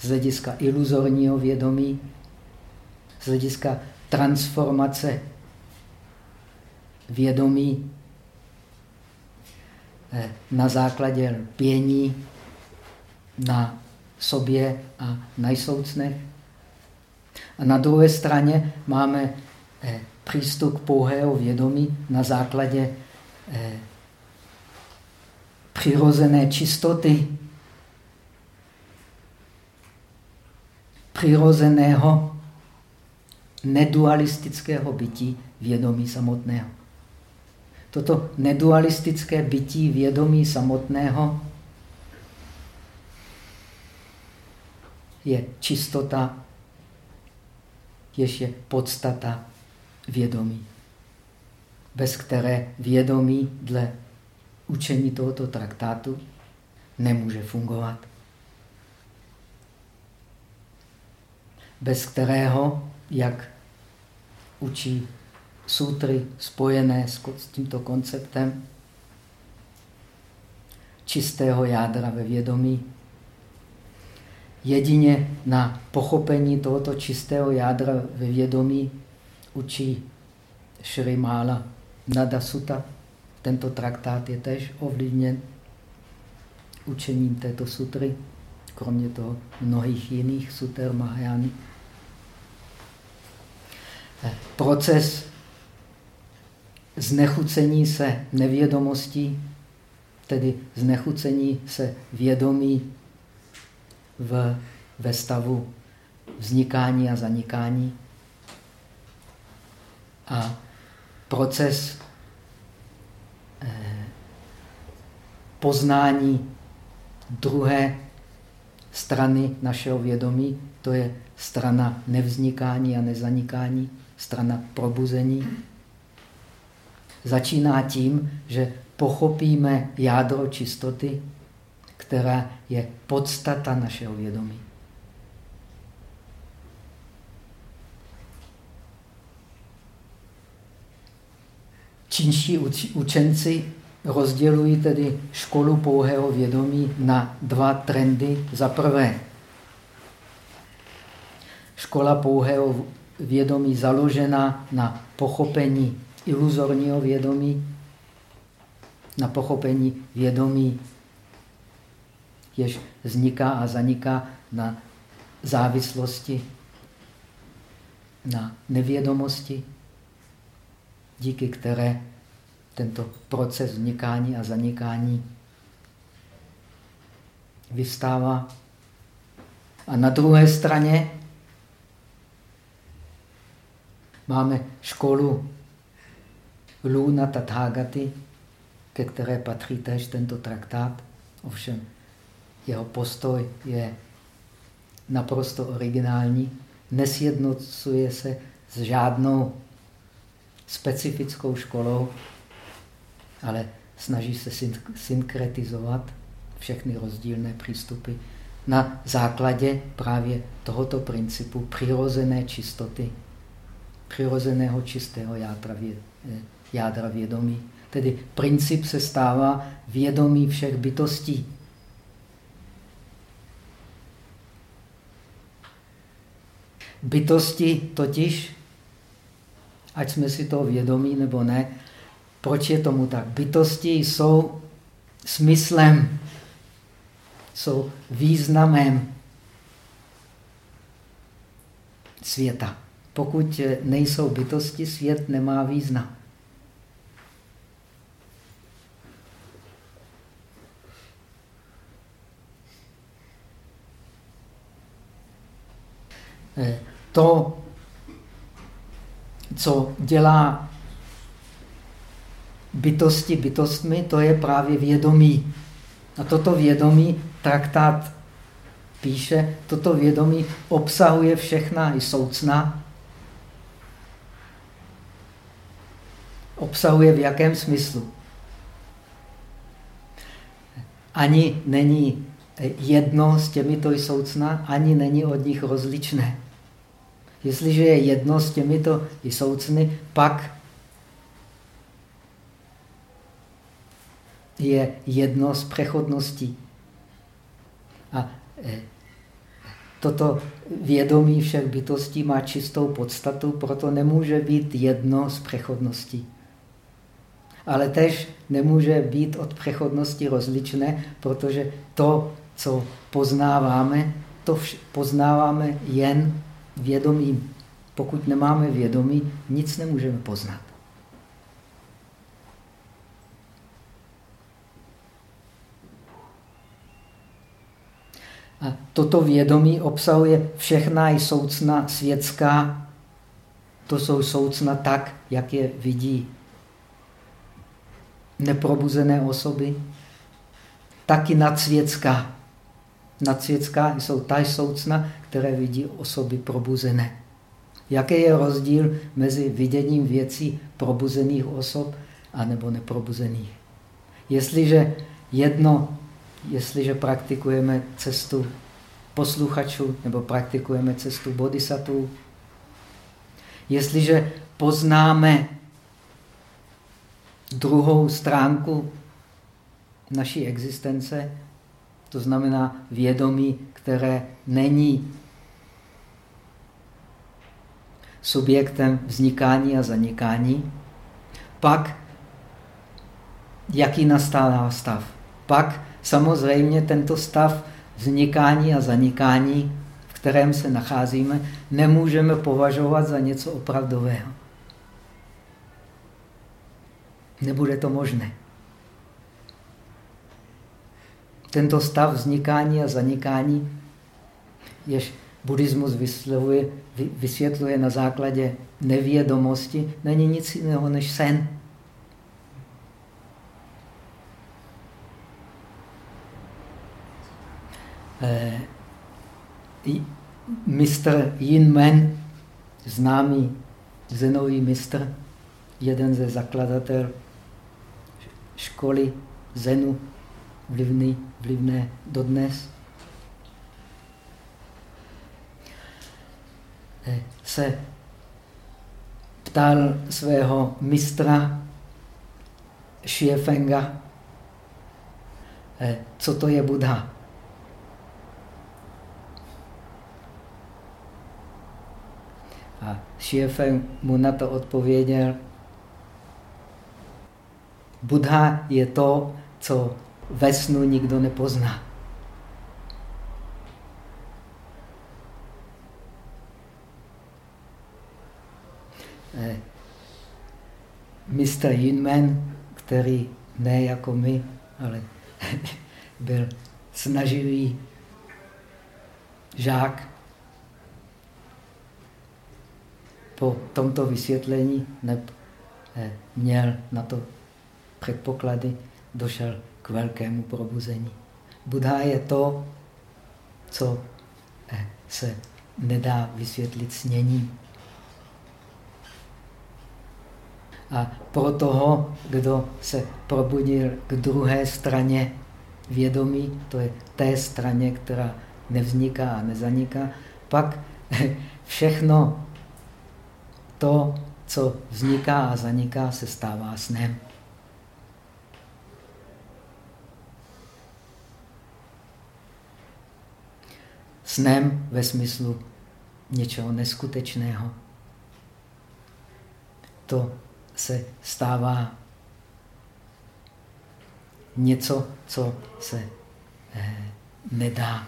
z hlediska iluzorního vědomí, hlediska transformace vědomí eh, na základě pění na sobě a na jsoucnech. A na druhé straně máme eh, přístup pouhého vědomí na základě eh, přirozené čistoty, přirozeného nedualistického bytí vědomí samotného. Toto nedualistické bytí vědomí samotného je čistota, jež je podstata vědomí, bez které vědomí dle učení tohoto traktátu nemůže fungovat. Bez kterého, jak učí sutry spojené s tímto konceptem čistého jádra ve vědomí, jedině na pochopení tohoto čistého jádra ve vědomí učí Šri Mala Nada Sutta. Tento traktát je tež ovlivněn učením této sutry, kromě toho mnohých jiných suter Mahajány. Proces znechucení se nevědomostí, tedy znechucení se vědomí v, ve stavu vznikání a zanikání, a proces eh, poznání druhé strany našeho vědomí, to je strana nevznikání a nezanikání, strana probuzení, začíná tím, že pochopíme jádro čistoty, která je podstata našeho vědomí. Čínští učenci rozdělují tedy školu pouhého vědomí na dva trendy. Za prvé, škola pouhého vědomí založená na pochopení iluzorního vědomí, na pochopení vědomí, jež vzniká a zaniká na závislosti, na nevědomosti, díky které tento proces vznikání a zanikání vystává. A na druhé straně máme školu Luna Tathagaty, ke které patří též tento traktát. Ovšem jeho postoj je naprosto originální. Nesjednocuje se s žádnou specifickou školou, ale snaží se synkretizovat všechny rozdílné přístupy na základě právě tohoto principu přirozené čistoty, přirozeného čistého jádra, vě, eh, jádra vědomí. Tedy princip se stává vědomí všech bytostí. Bytosti totiž ať jsme si toho vědomí nebo ne. Proč je tomu tak? Bytosti jsou smyslem, jsou významem světa. Pokud nejsou bytosti, svět nemá význam. Eh, to co dělá bytosti bytostmi, to je právě vědomí. A toto vědomí traktát píše, toto vědomí obsahuje všechna i soucna. Obsahuje v jakém smyslu? Ani není jedno s těmito soucna, ani není od nich rozličné. Jestliže je jedno s těmito soucny, pak je jedno s přechodností. A e, toto vědomí všech bytostí má čistou podstatu, proto nemůže být jedno s přechodností. Ale tež nemůže být od přechodnosti rozličné, protože to, co poznáváme, to poznáváme jen vědomím. Pokud nemáme vědomí, nic nemůžeme poznat. A toto vědomí obsahuje všechna i soucna světská. To jsou soucna tak, jak je vidí neprobuzené osoby. Taky nadsvětská. Nadsvětská jsou ta soucna, které vidí osoby probuzené. Jaký je rozdíl mezi viděním věcí probuzených osob a nebo neprobuzených? Jestliže jedno jestliže praktikujeme cestu posluchačů nebo praktikujeme cestu bodhisattvů, jestliže poznáme druhou stránku naší existence, to znamená vědomí, které není subjektem vznikání a zanikání, pak jaký nastává stav? Pak Samozřejmě tento stav vznikání a zanikání, v kterém se nacházíme, nemůžeme považovat za něco opravdového. Nebude to možné. Tento stav vznikání a zanikání, jež buddhismus vysvětluje, vysvětluje na základě nevědomosti, není nic jiného než sen. eh, mistr Yin Men, známý zenový mistr, jeden ze zakladatel školy Zenu, vlivný, vlivné dodnes, eh, se ptal svého mistra Shiefenga, eh, co to je Buddha. A Šiefeng mu na to odpověděl, Buddha je to, co ve snu nikdo nepozná. Eh, Mr. Yinmen, který ne jako my, ale byl snaživý žák, po tomto vysvětlení neb, eh, měl na to předpoklady, došel k velkému probuzení. Buddha je to, co eh, se nedá vysvětlit sněním. A pro toho, kdo se probudil k druhé straně vědomí, to je té straně, která nevzniká a nezaniká, pak všechno to, co vzniká a zaniká, se stává snem. Snem ve smyslu něčeho neskutečného. To se stává něco, co se eh, nedá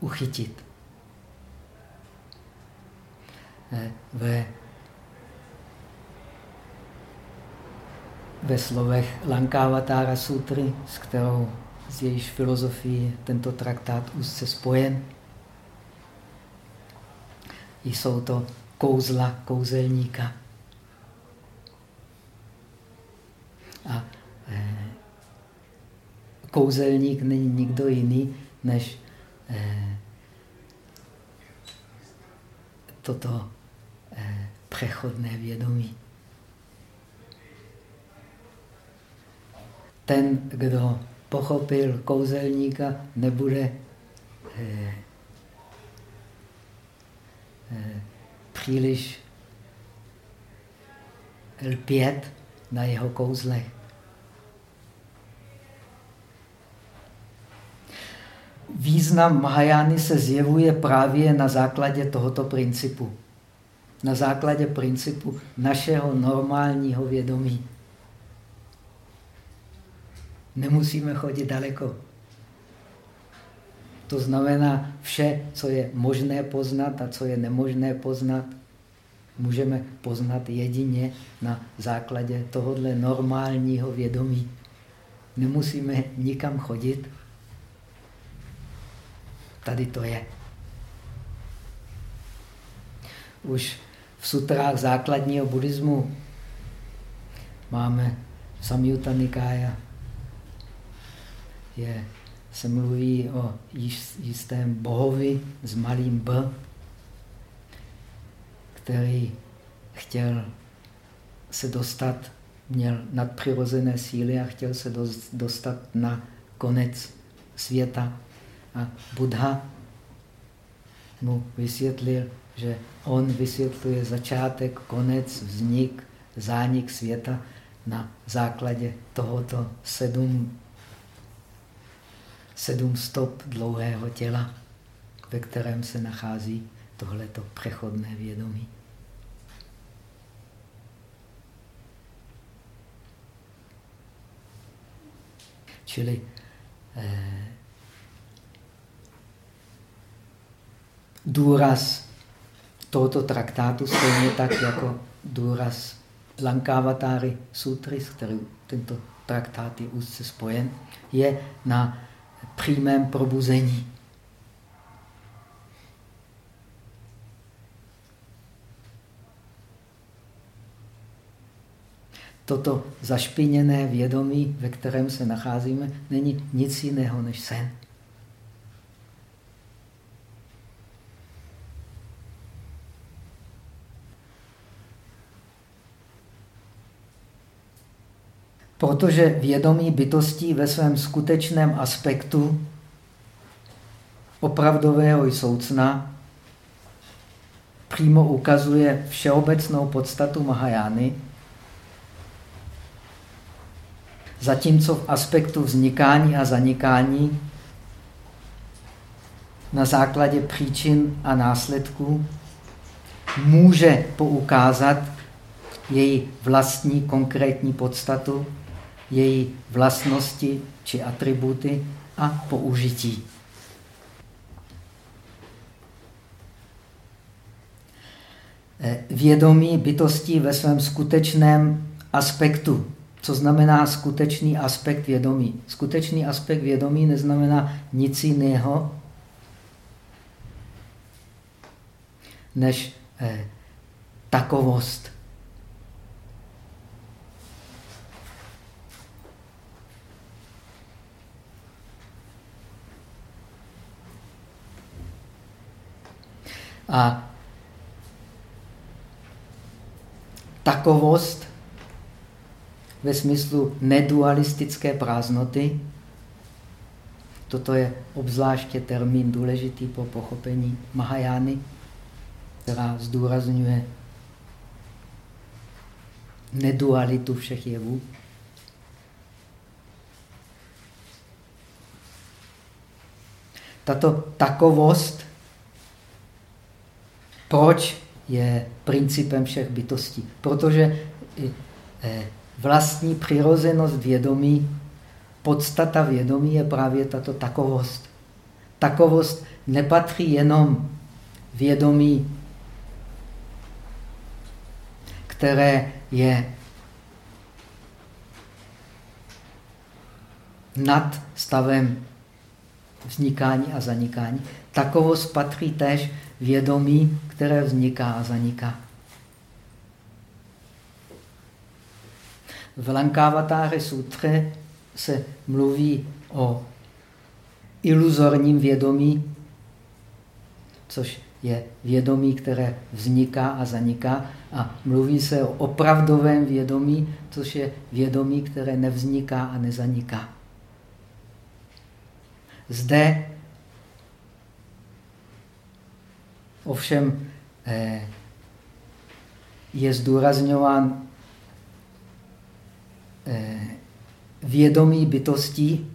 uchytit ve, ve slovech Lankavatara sutry, s kterou z jejíž filozofii tento traktát úzce spojen. Jsou to kouzla kouzelníka. A e, kouzelník není nikdo jiný než eh, toto eh, přechodné vědomí. Ten, kdo pochopil kouzelníka, nebude eh, eh, příliš lpět na jeho kouzlech. Význam Mahajány se zjevuje právě na základě tohoto principu. Na základě principu našeho normálního vědomí. Nemusíme chodit daleko. To znamená, vše, co je možné poznat a co je nemožné poznat, můžeme poznat jedině na základě tohohle normálního vědomí. Nemusíme nikam chodit. Tady to je. Už v sutrách základního buddhismu máme Samyutta Nikaya. Je, se mluví o jistém bohovi s malým b, který chtěl se dostat, měl nadpřirozené síly a chtěl se dostat na konec světa. A Buddha mu vysvětlil, že on vysvětluje začátek, konec, vznik, zánik světa na základě tohoto sedm, sedm stop dlouhého těla, ve kterém se nachází tohleto přechodné vědomí. Čili eh, důraz tohoto traktátu, stejně tak jako důraz Lankavatary Sutry, s kterým tento traktát je úzce spojen, je na přímém probuzení. Toto zašpiněné vědomí, ve kterém se nacházíme, není nic jiného než sen. Protože vědomí bytostí ve svém skutečném aspektu opravdového soucna přímo ukazuje všeobecnou podstatu Mahajány, zatímco v aspektu vznikání a zanikání na základě příčin a následků může poukázat její vlastní konkrétní podstatu její vlastnosti či atributy a použití. Vědomí bytostí ve svém skutečném aspektu. Co znamená skutečný aspekt vědomí? Skutečný aspekt vědomí neznamená nic jiného, než eh, takovost. A takovost ve smyslu nedualistické prázdnoty, toto je obzvláště termín důležitý pro pochopení Mahajány, která zdůrazňuje nedualitu všech jevů. Tato takovost proč je principem všech bytostí? Protože eh, vlastní přirozenost vědomí, podstata vědomí je právě tato takovost. Takovost nepatří jenom vědomí, které je nad stavem vznikání a zanikání. Takovost patří též vědomí, které vzniká a zaniká. V Lankavatare sutře se mluví o iluzorním vědomí, což je vědomí, které vzniká a zaniká. A mluví se o opravdovém vědomí, což je vědomí, které nevzniká a nezaniká. Zde ovšem eh, je zdůrazňován eh, vědomí bytostí,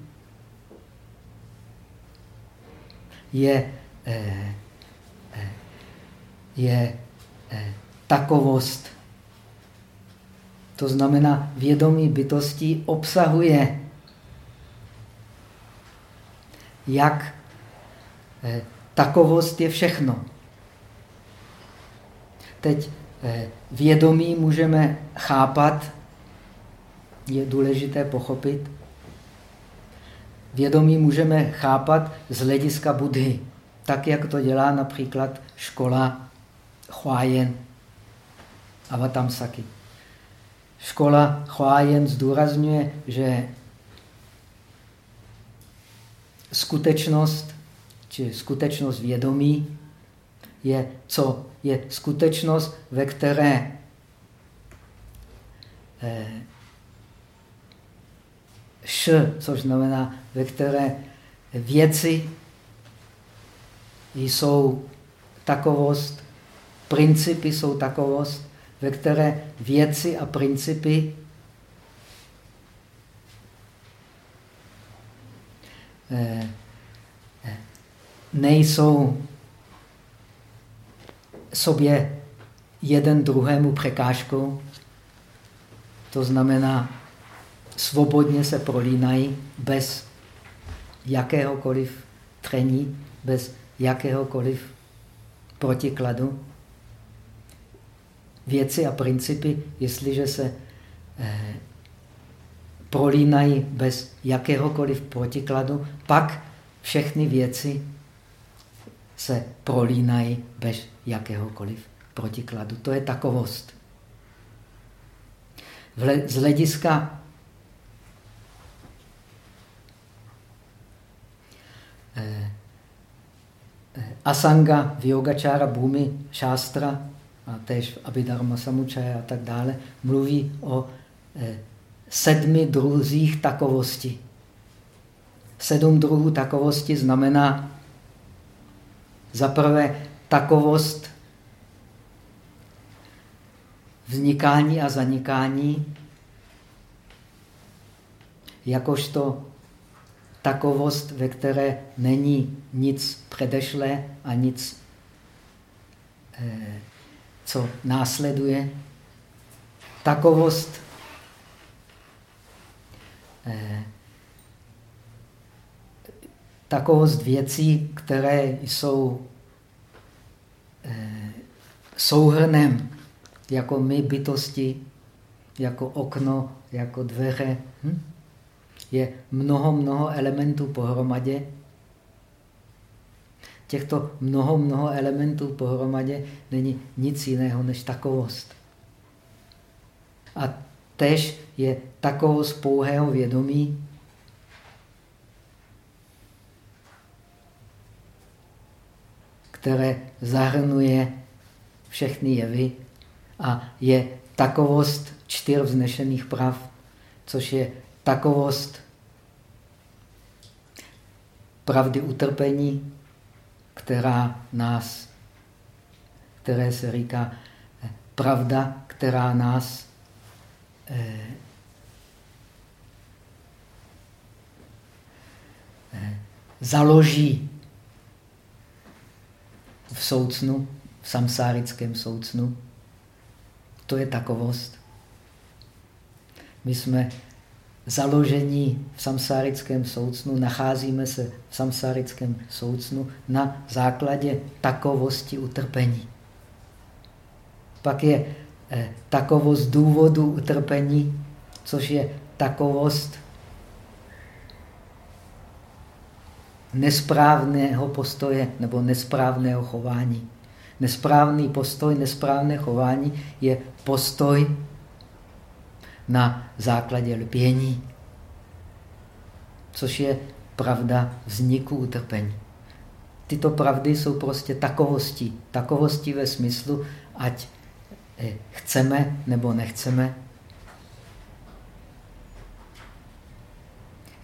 je, eh, je takovost. To znamená, vědomí bytostí obsahuje jak takovost je všechno. Teď eh, vědomí můžeme chápat, je důležité pochopit. Vědomí můžeme chápat z hlediska Budhy, tak jak to dělá například škola Huayen Avatamsaki. Škola Huayen zdůrazňuje, že skutečnost, či skutečnost vědomí, je co? Je skutečnost, ve které eh, š, což znamená, ve které věci jsou takovost, principy jsou takovost, ve které věci a principy eh, eh, nejsou sobě jeden druhému překážkou. To znamená, svobodně se prolínají bez jakéhokoliv tření, bez jakéhokoliv protikladu. Věci a principy, jestliže se eh, prolínají bez jakéhokoliv protikladu, pak všechny věci se prolínají bez jakéhokoliv protikladu. To je takovost. Z hlediska eh, eh, Asanga, Yogačára, Bhumi, Šástra a též Abhidharma Samučaja a tak dále mluví o eh, sedmi druzích takovosti. Sedm druhů takovosti znamená za prvé takovost vznikání a zanikání, jakožto takovost, ve které není nic předešlé a nic, eh, co následuje. Takovost eh, takovost věcí, které jsou eh, souhrnem, jako my bytosti, jako okno, jako dveře. Hm? Je mnoho, mnoho elementů pohromadě. Těchto mnoho, mnoho elementů pohromadě není nic jiného než takovost. A tež je takovost pouhého vědomí, které zahrnuje všechny jevy a je takovost čtyř vznešených prav, což je takovost pravdy utrpení, která nás, které se říká eh, pravda, která nás eh, eh, založí v soucnu, v samsárickém soucnu. To je takovost. My jsme založení v samsárickém soucnu, nacházíme se v samsárickém soucnu na základě takovosti utrpení. Pak je eh, takovost důvodu utrpení, což je takovost nesprávného postoje nebo nesprávného chování. Nesprávný postoj, nesprávné chování je postoj na základě lpění, což je pravda vzniku utrpení. Tyto pravdy jsou prostě takovosti. Takovosti ve smyslu, ať eh, chceme nebo nechceme,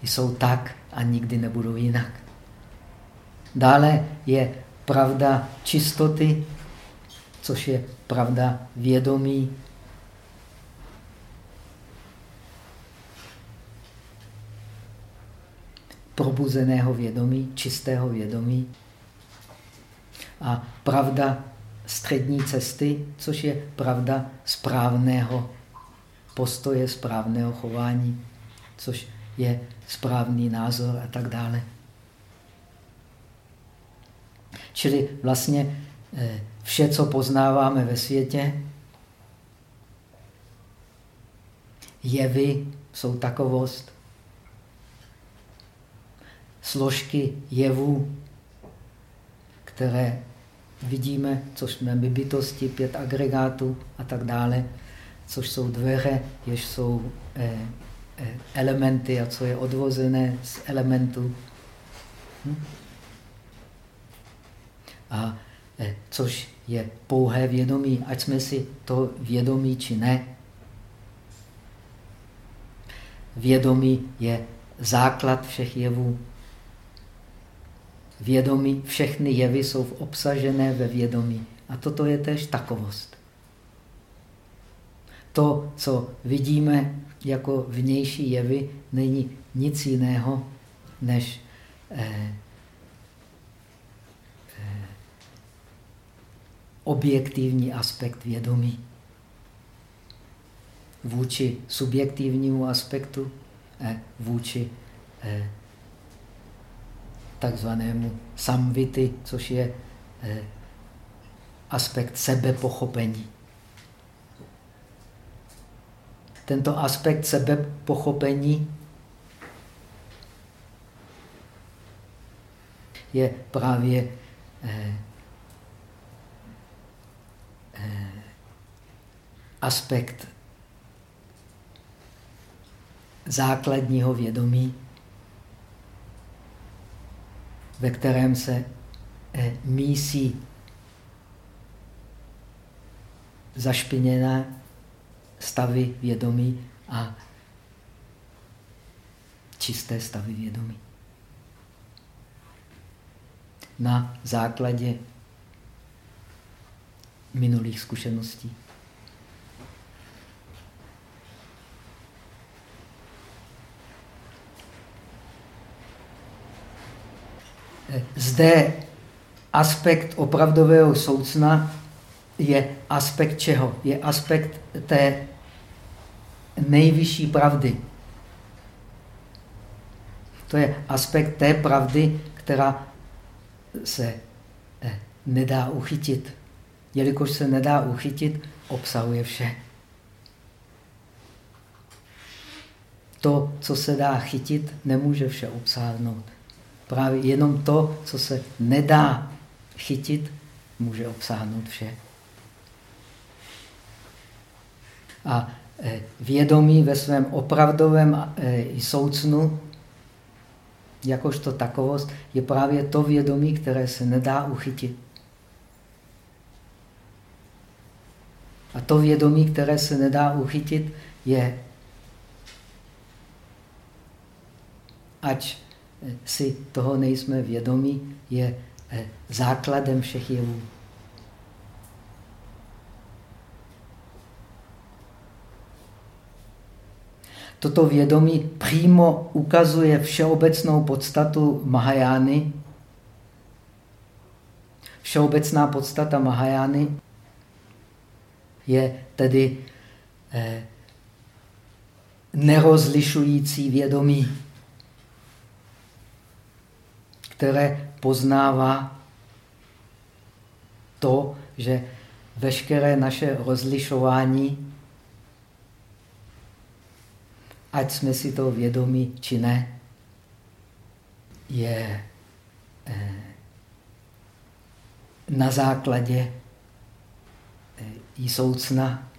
jsou tak a nikdy nebudou jinak. Dále je pravda čistoty, což je pravda vědomí, probuzeného vědomí, čistého vědomí. A pravda střední cesty, což je pravda správného postoje, správného chování, což je správný názor a tak dále. Čili vlastně eh, vše, co poznáváme ve světě, jevy jsou takovost, složky jevů, které vidíme, což jsme my bytosti, pět agregátů a tak dále, což jsou dveře, jež jsou eh, eh, elementy a co je odvozené z elementů. Hm? A eh, což je pouhé vědomí, ať jsme si to vědomí či ne. Vědomí je základ všech jevů vědomí, všechny jevy jsou obsažené ve vědomí. A toto je též takovost. To, co vidíme jako vnější jevy, není nic jiného než eh, objektivní aspekt vědomí. Vůči subjektivnímu aspektu, eh, vůči eh, takzvanému samvity, což je eh, aspekt sebepochopení. Tento aspekt sebepochopení je právě aspekt základního vědomí, ve kterém se eh, mísí zašpiněné stavy vědomí a čisté stavy vědomí. Na základě minulých zkušeností. Zde aspekt opravdového soucna je aspekt čeho? Je aspekt té nejvyšší pravdy. To je aspekt té pravdy, která se eh, nedá uchytit. Jelikož se nedá uchytit, obsahuje vše. To, co se dá chytit, nemůže vše obsáhnout. Právě jenom to, co se nedá chytit, může obsáhnout vše. A e, vědomí ve svém opravdovém e, soucnu, jakožto takovost, je právě to vědomí, které se nedá uchytit. A to vědomí, které se nedá uchytit, je, ať si toho nejsme vědomí, je eh, základem všech jevů. Toto vědomí přímo ukazuje všeobecnou podstatu Mahajány. Všeobecná podstata Mahajány je tedy eh, nerozlišující vědomí které poznává to, že veškeré naše rozlišování, ať jsme si to vědomí či ne, je eh, na základě Eh, jsou cna,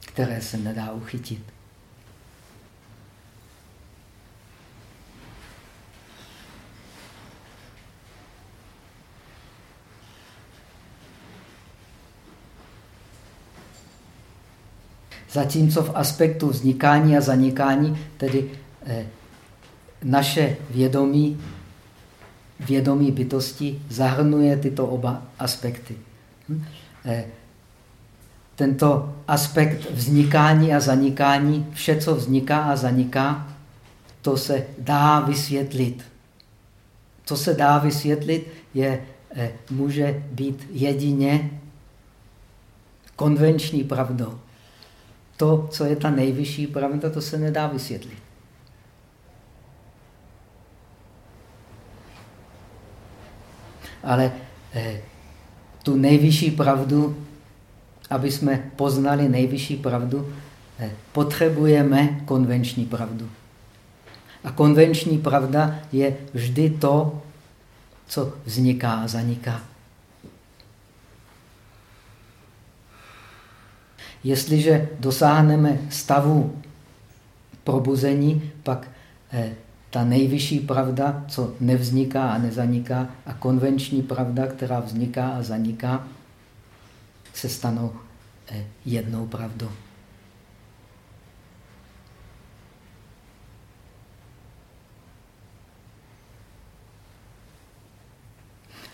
které se nedá uchytit. Zatímco v aspektu vznikání a zanikání, tedy eh, naše vědomí, vědomí bytosti, zahrnuje tyto oba aspekty. Hm? Eh, tento aspekt vznikání a zanikání, vše, co vzniká a zaniká, to se dá vysvětlit. Co se dá vysvětlit, je, eh, může být jedině konvenční pravdou. To, co je ta nejvyšší pravda, to se nedá vysvětlit. Ale eh, tu nejvyšší pravdu, aby jsme poznali nejvyšší pravdu, eh, potřebujeme konvenční pravdu. A konvenční pravda je vždy to, co vzniká a zaniká. Jestliže dosáhneme stavu probuzení, pak eh, ta nejvyšší pravda, co nevzniká a nezaniká, a konvenční pravda, která vzniká a zaniká, se stanou eh, jednou pravdou.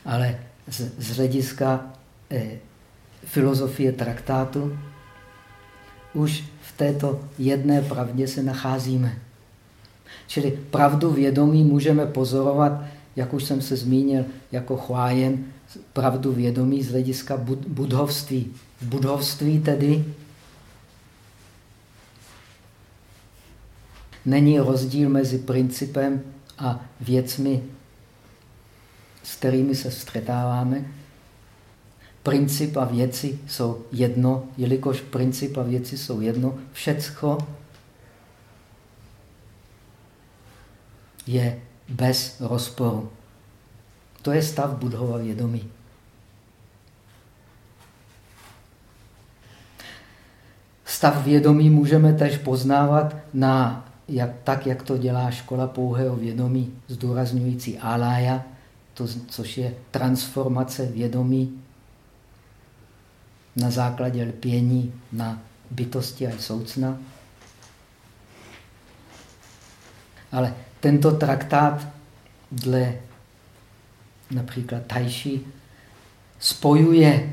Ale z, z hlediska eh, filozofie traktátu už v této jedné pravdě se nacházíme. Čili pravdu vědomí můžeme pozorovat, jak už jsem se zmínil, jako chvájen, pravdu vědomí z hlediska budhovství. V budhovství tedy není rozdíl mezi principem a věcmi, s kterými se střetáváme, princip a věci jsou jedno, jelikož princip a věci jsou jedno, všecko je bez rozporu. To je stav budhova vědomí. Stav vědomí můžeme tež poznávat na, jak, tak, jak to dělá škola pouhého vědomí, zdůrazňující alája, to, což je transformace vědomí na základě lpění na bytosti a soucna. Ale tento traktát dle například Tajši spojuje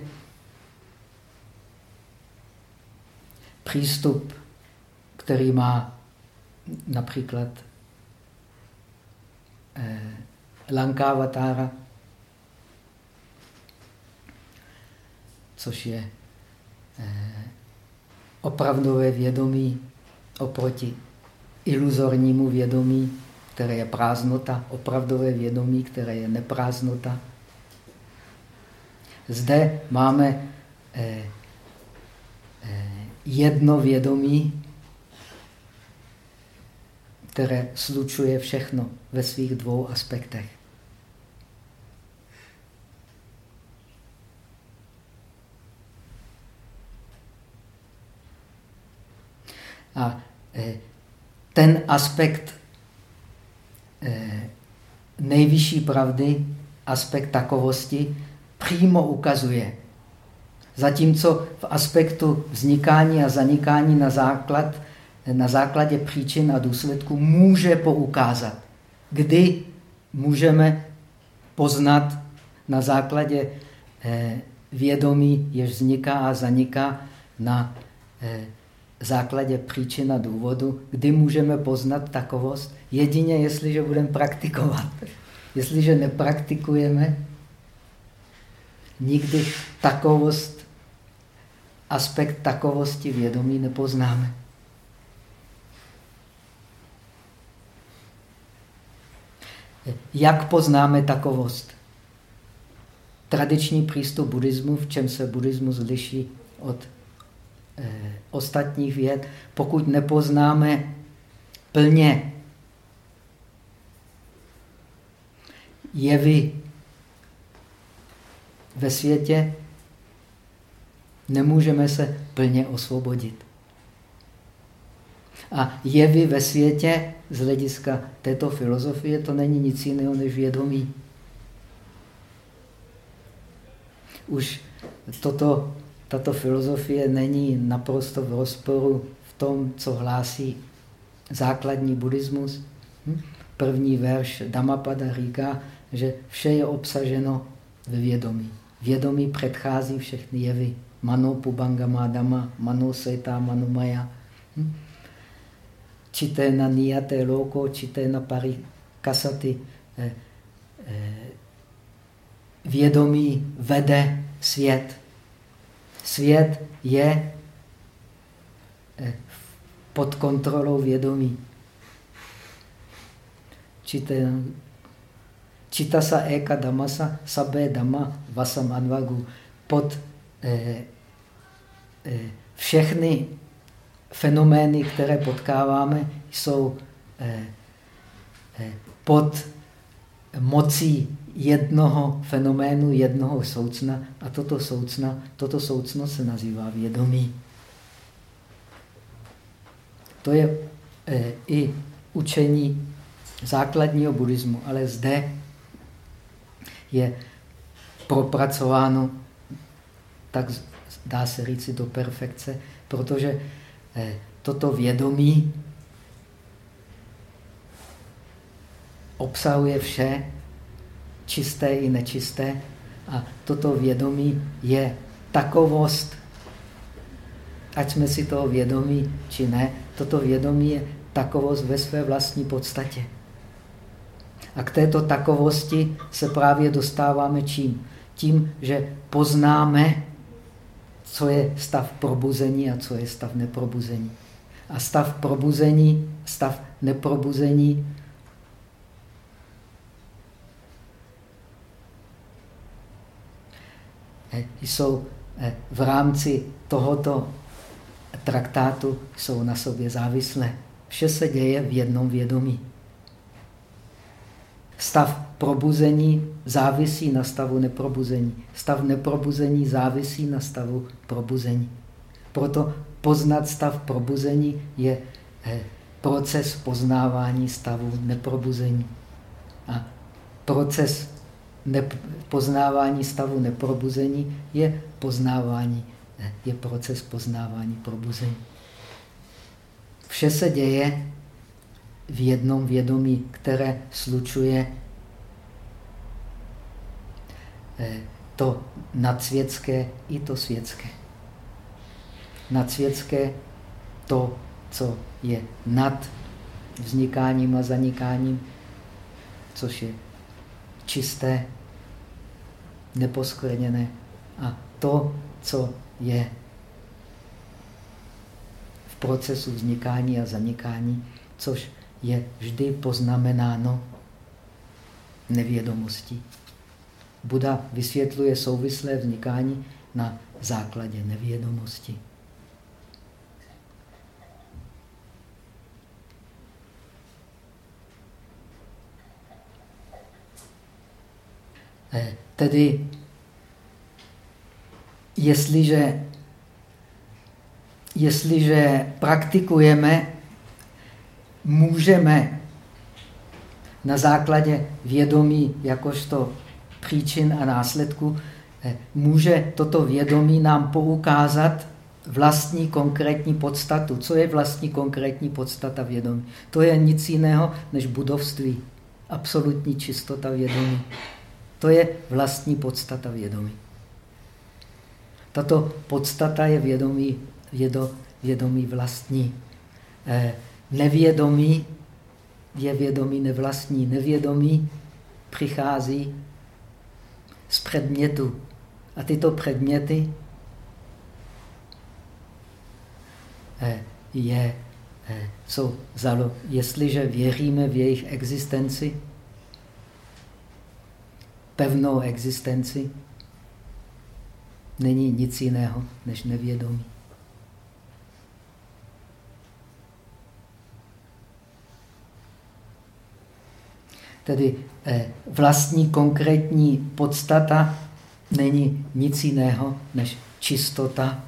přístup, který má například eh, Lankavatara, což je eh, opravdové vědomí oproti iluzornímu vědomí, které je prázdnota, opravdové vědomí, které je neprázdnota. Zde máme eh, eh, jedno vědomí, které slučuje všechno ve svých dvou aspektech. A eh, ten aspekt eh, nejvyšší pravdy, aspekt takovosti, přímo ukazuje. Zatímco v aspektu vznikání a zanikání na, základ, na základě příčin a důsledků může poukázat. Kdy můžeme poznat na základě eh, vědomí, jež vzniká a zaniká na základě příčin a důvodu, kdy můžeme poznat takovost? Jedině, jestliže budeme praktikovat. Jestliže nepraktikujeme, nikdy takovost, aspekt takovosti vědomí nepoznáme. Jak poznáme takovost? Tradiční přístup buddhismu, v čem se buddhismus liší od ostatních věd, pokud nepoznáme plně jevy ve světě, nemůžeme se plně osvobodit. A jevy ve světě z hlediska této filozofie to není nic jiného než vědomí. Už toto tato filozofie není naprosto v rozporu v tom, co hlásí základní buddhismus. Hm? První verš Dhammapada říká, že vše je obsaženo ve vědomí. Vědomí předchází všechny jevy. Mano Pubangama Dhamma, Mano Seta, Mano Maya. Hm? Čité na Niyate Loko, čité na Pari Kasaty. Eh, eh, vědomí vede svět. Svět je eh, pod kontrolou vědomí. Čitasa eka damasa sabé dama vasam anvagu. Pod eh, eh, všechny fenomény, které potkáváme, jsou eh, eh, pod mocí jednoho fenoménu, jednoho soucna a toto soucna, toto soucno se nazývá vědomí. To je eh, i učení základního buddhismu, ale zde je propracováno, tak dá se říci do perfekce, protože eh, toto vědomí obsahuje vše, čisté i nečisté. A toto vědomí je takovost, ať jsme si toho vědomí, či ne, toto vědomí je takovost ve své vlastní podstatě. A k této takovosti se právě dostáváme čím? Tím, že poznáme, co je stav probuzení a co je stav neprobuzení. A stav probuzení, stav neprobuzení jsou eh, v rámci tohoto traktátu jsou na sobě závislé. Vše se děje v jednom vědomí. Stav probuzení závisí na stavu neprobuzení. Stav neprobuzení závisí na stavu probuzení. Proto poznat stav probuzení je eh, proces poznávání stavu neprobuzení. A proces poznávání stavu neprobuzení je poznávání, je proces poznávání probuzení. Vše se děje v jednom vědomí, které slučuje eh, to nadsvětské i to světské. Nadsvětské to, co je nad vznikáním a zanikáním, což je čisté, neposkleněné. A to, co je v procesu vznikání a zanikání, což je vždy poznamenáno nevědomostí. Buda vysvětluje souvislé vznikání na základě nevědomosti. Eh, tedy, jestliže, jestliže praktikujeme, můžeme na základě vědomí jakožto příčin a následku, eh, může toto vědomí nám poukázat vlastní konkrétní podstatu. Co je vlastní konkrétní podstata vědomí? To je nic jiného než budovství. Absolutní čistota vědomí. To je vlastní podstata vědomí. Tato podstata je vědomí, vědo, vědomí vlastní. Eh, nevědomí je vědomí nevlastní. Nevědomí přichází z předmětu. A tyto předměty eh, je, eh, jsou zalo. Jestliže věříme v jejich existenci, pevnou existenci, není nic jiného než nevědomí. Tedy eh, vlastní konkrétní podstata není nic jiného než čistota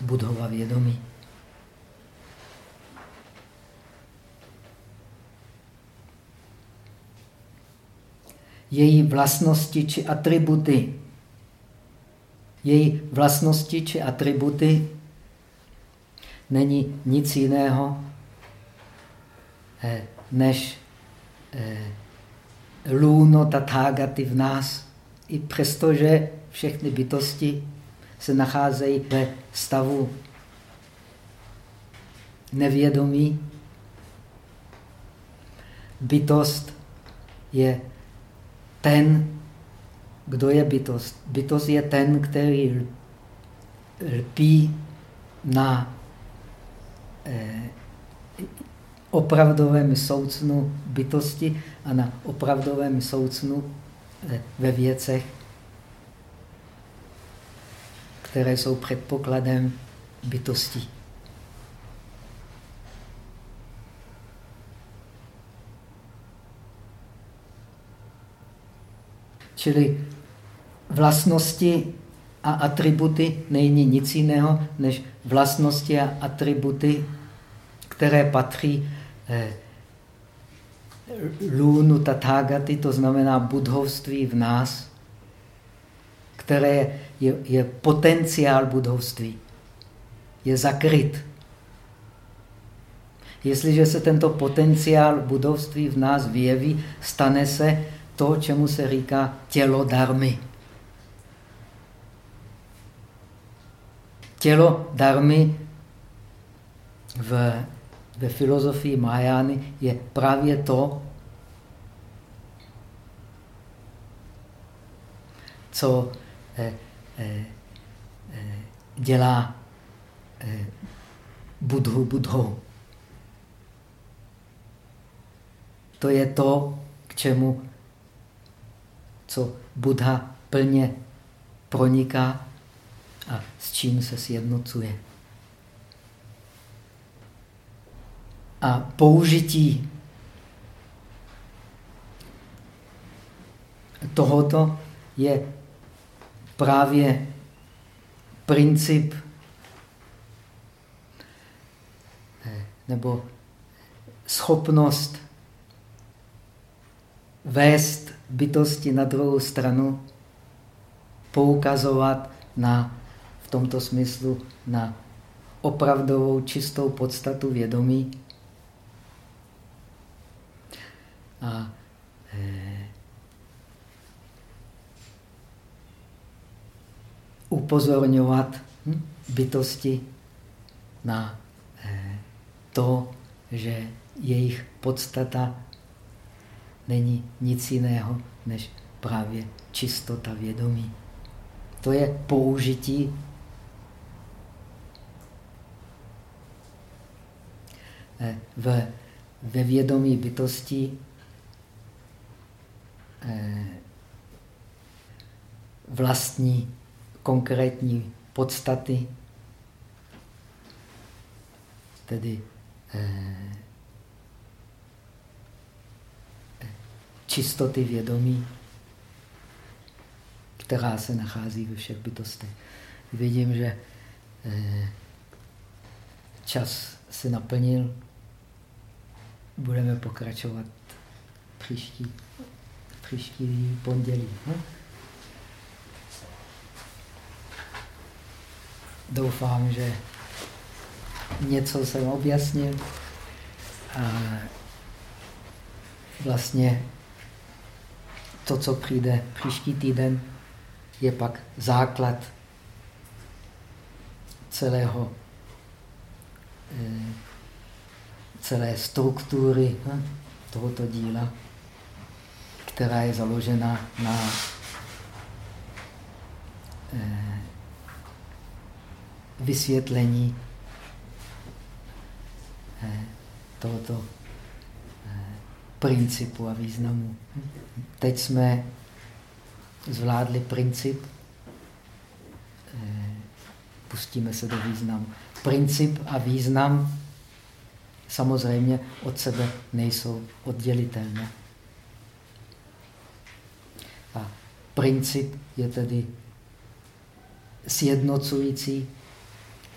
budova vědomí. její vlastnosti či atributy Její vlastnosti či atributy není nic jiného eh, než eh, lůno tathagaty v nás. I přestože všechny bytosti se nacházejí ve stavu nevědomí, bytost je ten, kdo je bytost. Bytost je ten, který lpí na eh, opravdovém soucnu bytosti a na opravdovém soucnu eh, ve věcech, které jsou předpokladem bytosti. Čili vlastnosti a atributy není nic jiného než vlastnosti a atributy, které patří eh, lůnu tathagaty, to znamená budhovství v nás, které je, je potenciál budhovství, je zakryt. Jestliže se tento potenciál budovství v nás vyjeví, stane se to, čemu se říká tělo darmy. Tělo darmy v, ve filozofii Majány je právě to, co eh, eh, eh, dělá eh, budhu budhou. To je to, k čemu co Buddha plně proniká a s čím se sjednocuje. A použití tohoto je právě princip nebo schopnost vést bytosti na druhou stranu poukazovat na, v tomto smyslu na opravdovou čistou podstatu vědomí. A e, upozorňovat hm, bytosti na e, to, že jejich podstata není nic jiného než právě čistota vědomí. To je použití v, ve vědomí bytosti eh, vlastní konkrétní podstaty, tedy eh, čistoty vědomí, která se nachází ve všech bytostech. Vidím, že eh, čas se naplnil. Budeme pokračovat příští, příští pondělí. Hm? Doufám, že něco jsem objasnil a vlastně to, co přijde příští týden, je pak základ celého, eh, celé struktury hm, tohoto díla, která je založena na eh, vysvětlení eh, tohoto principu a významu. Teď jsme zvládli princip, eh, pustíme se do významu. Princip a význam samozřejmě od sebe nejsou oddělitelné. A princip je tedy sjednocující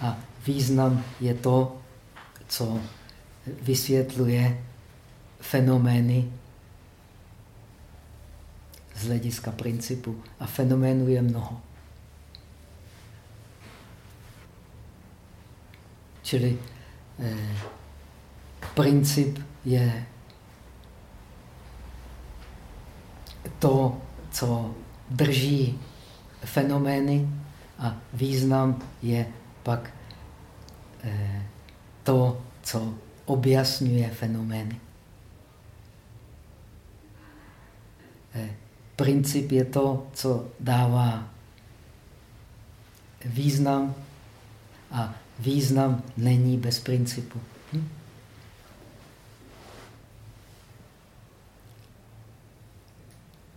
a význam je to, co vysvětluje fenomény z hlediska principu. A fenoménů je mnoho. Čili eh, princip je to, co drží fenomény a význam je pak eh, to, co objasňuje fenomény. Eh, princip je to, co dává význam a význam není bez principu. Hm?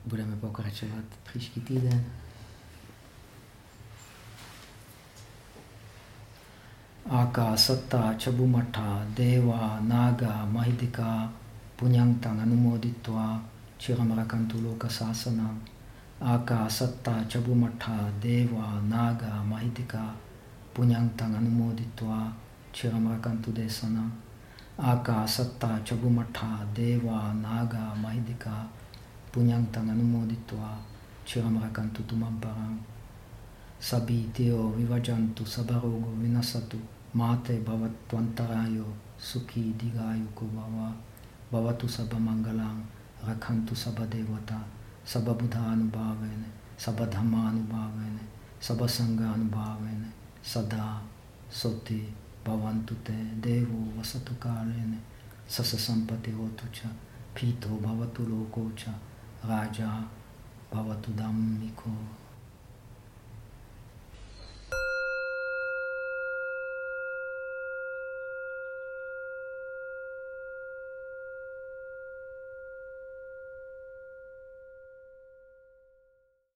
Budeme pokračovat příští týden. Aka, Satta, Chabumata, Deva, Naga, Mahidika, Punyantang, Anumoditva, Chiramarakantu Loka Sasana, Aka, Satta, Chabumata, Deva, Naga, Mahidika, Punyantang, Anumoditva, Chiramarakantu Desana, Aka, Satta, Chabumata, Deva, Naga, Mahidika, punyantang anumoditva chiram rakantu tumamparang sabitio vivajantu sabarogo vinasatu mate bhavatvantarayo sukhi digayu kubhava bhavatu sabamangalang rakhantu sabadevata sababudha anubhavene sabadhamma anubhavene sabasanga anubhavene sada soti bhavantu te devo vasatu kalene sasa sampati hotu cha pito bhavatu loko cha Raja Bhavatu Dhammiko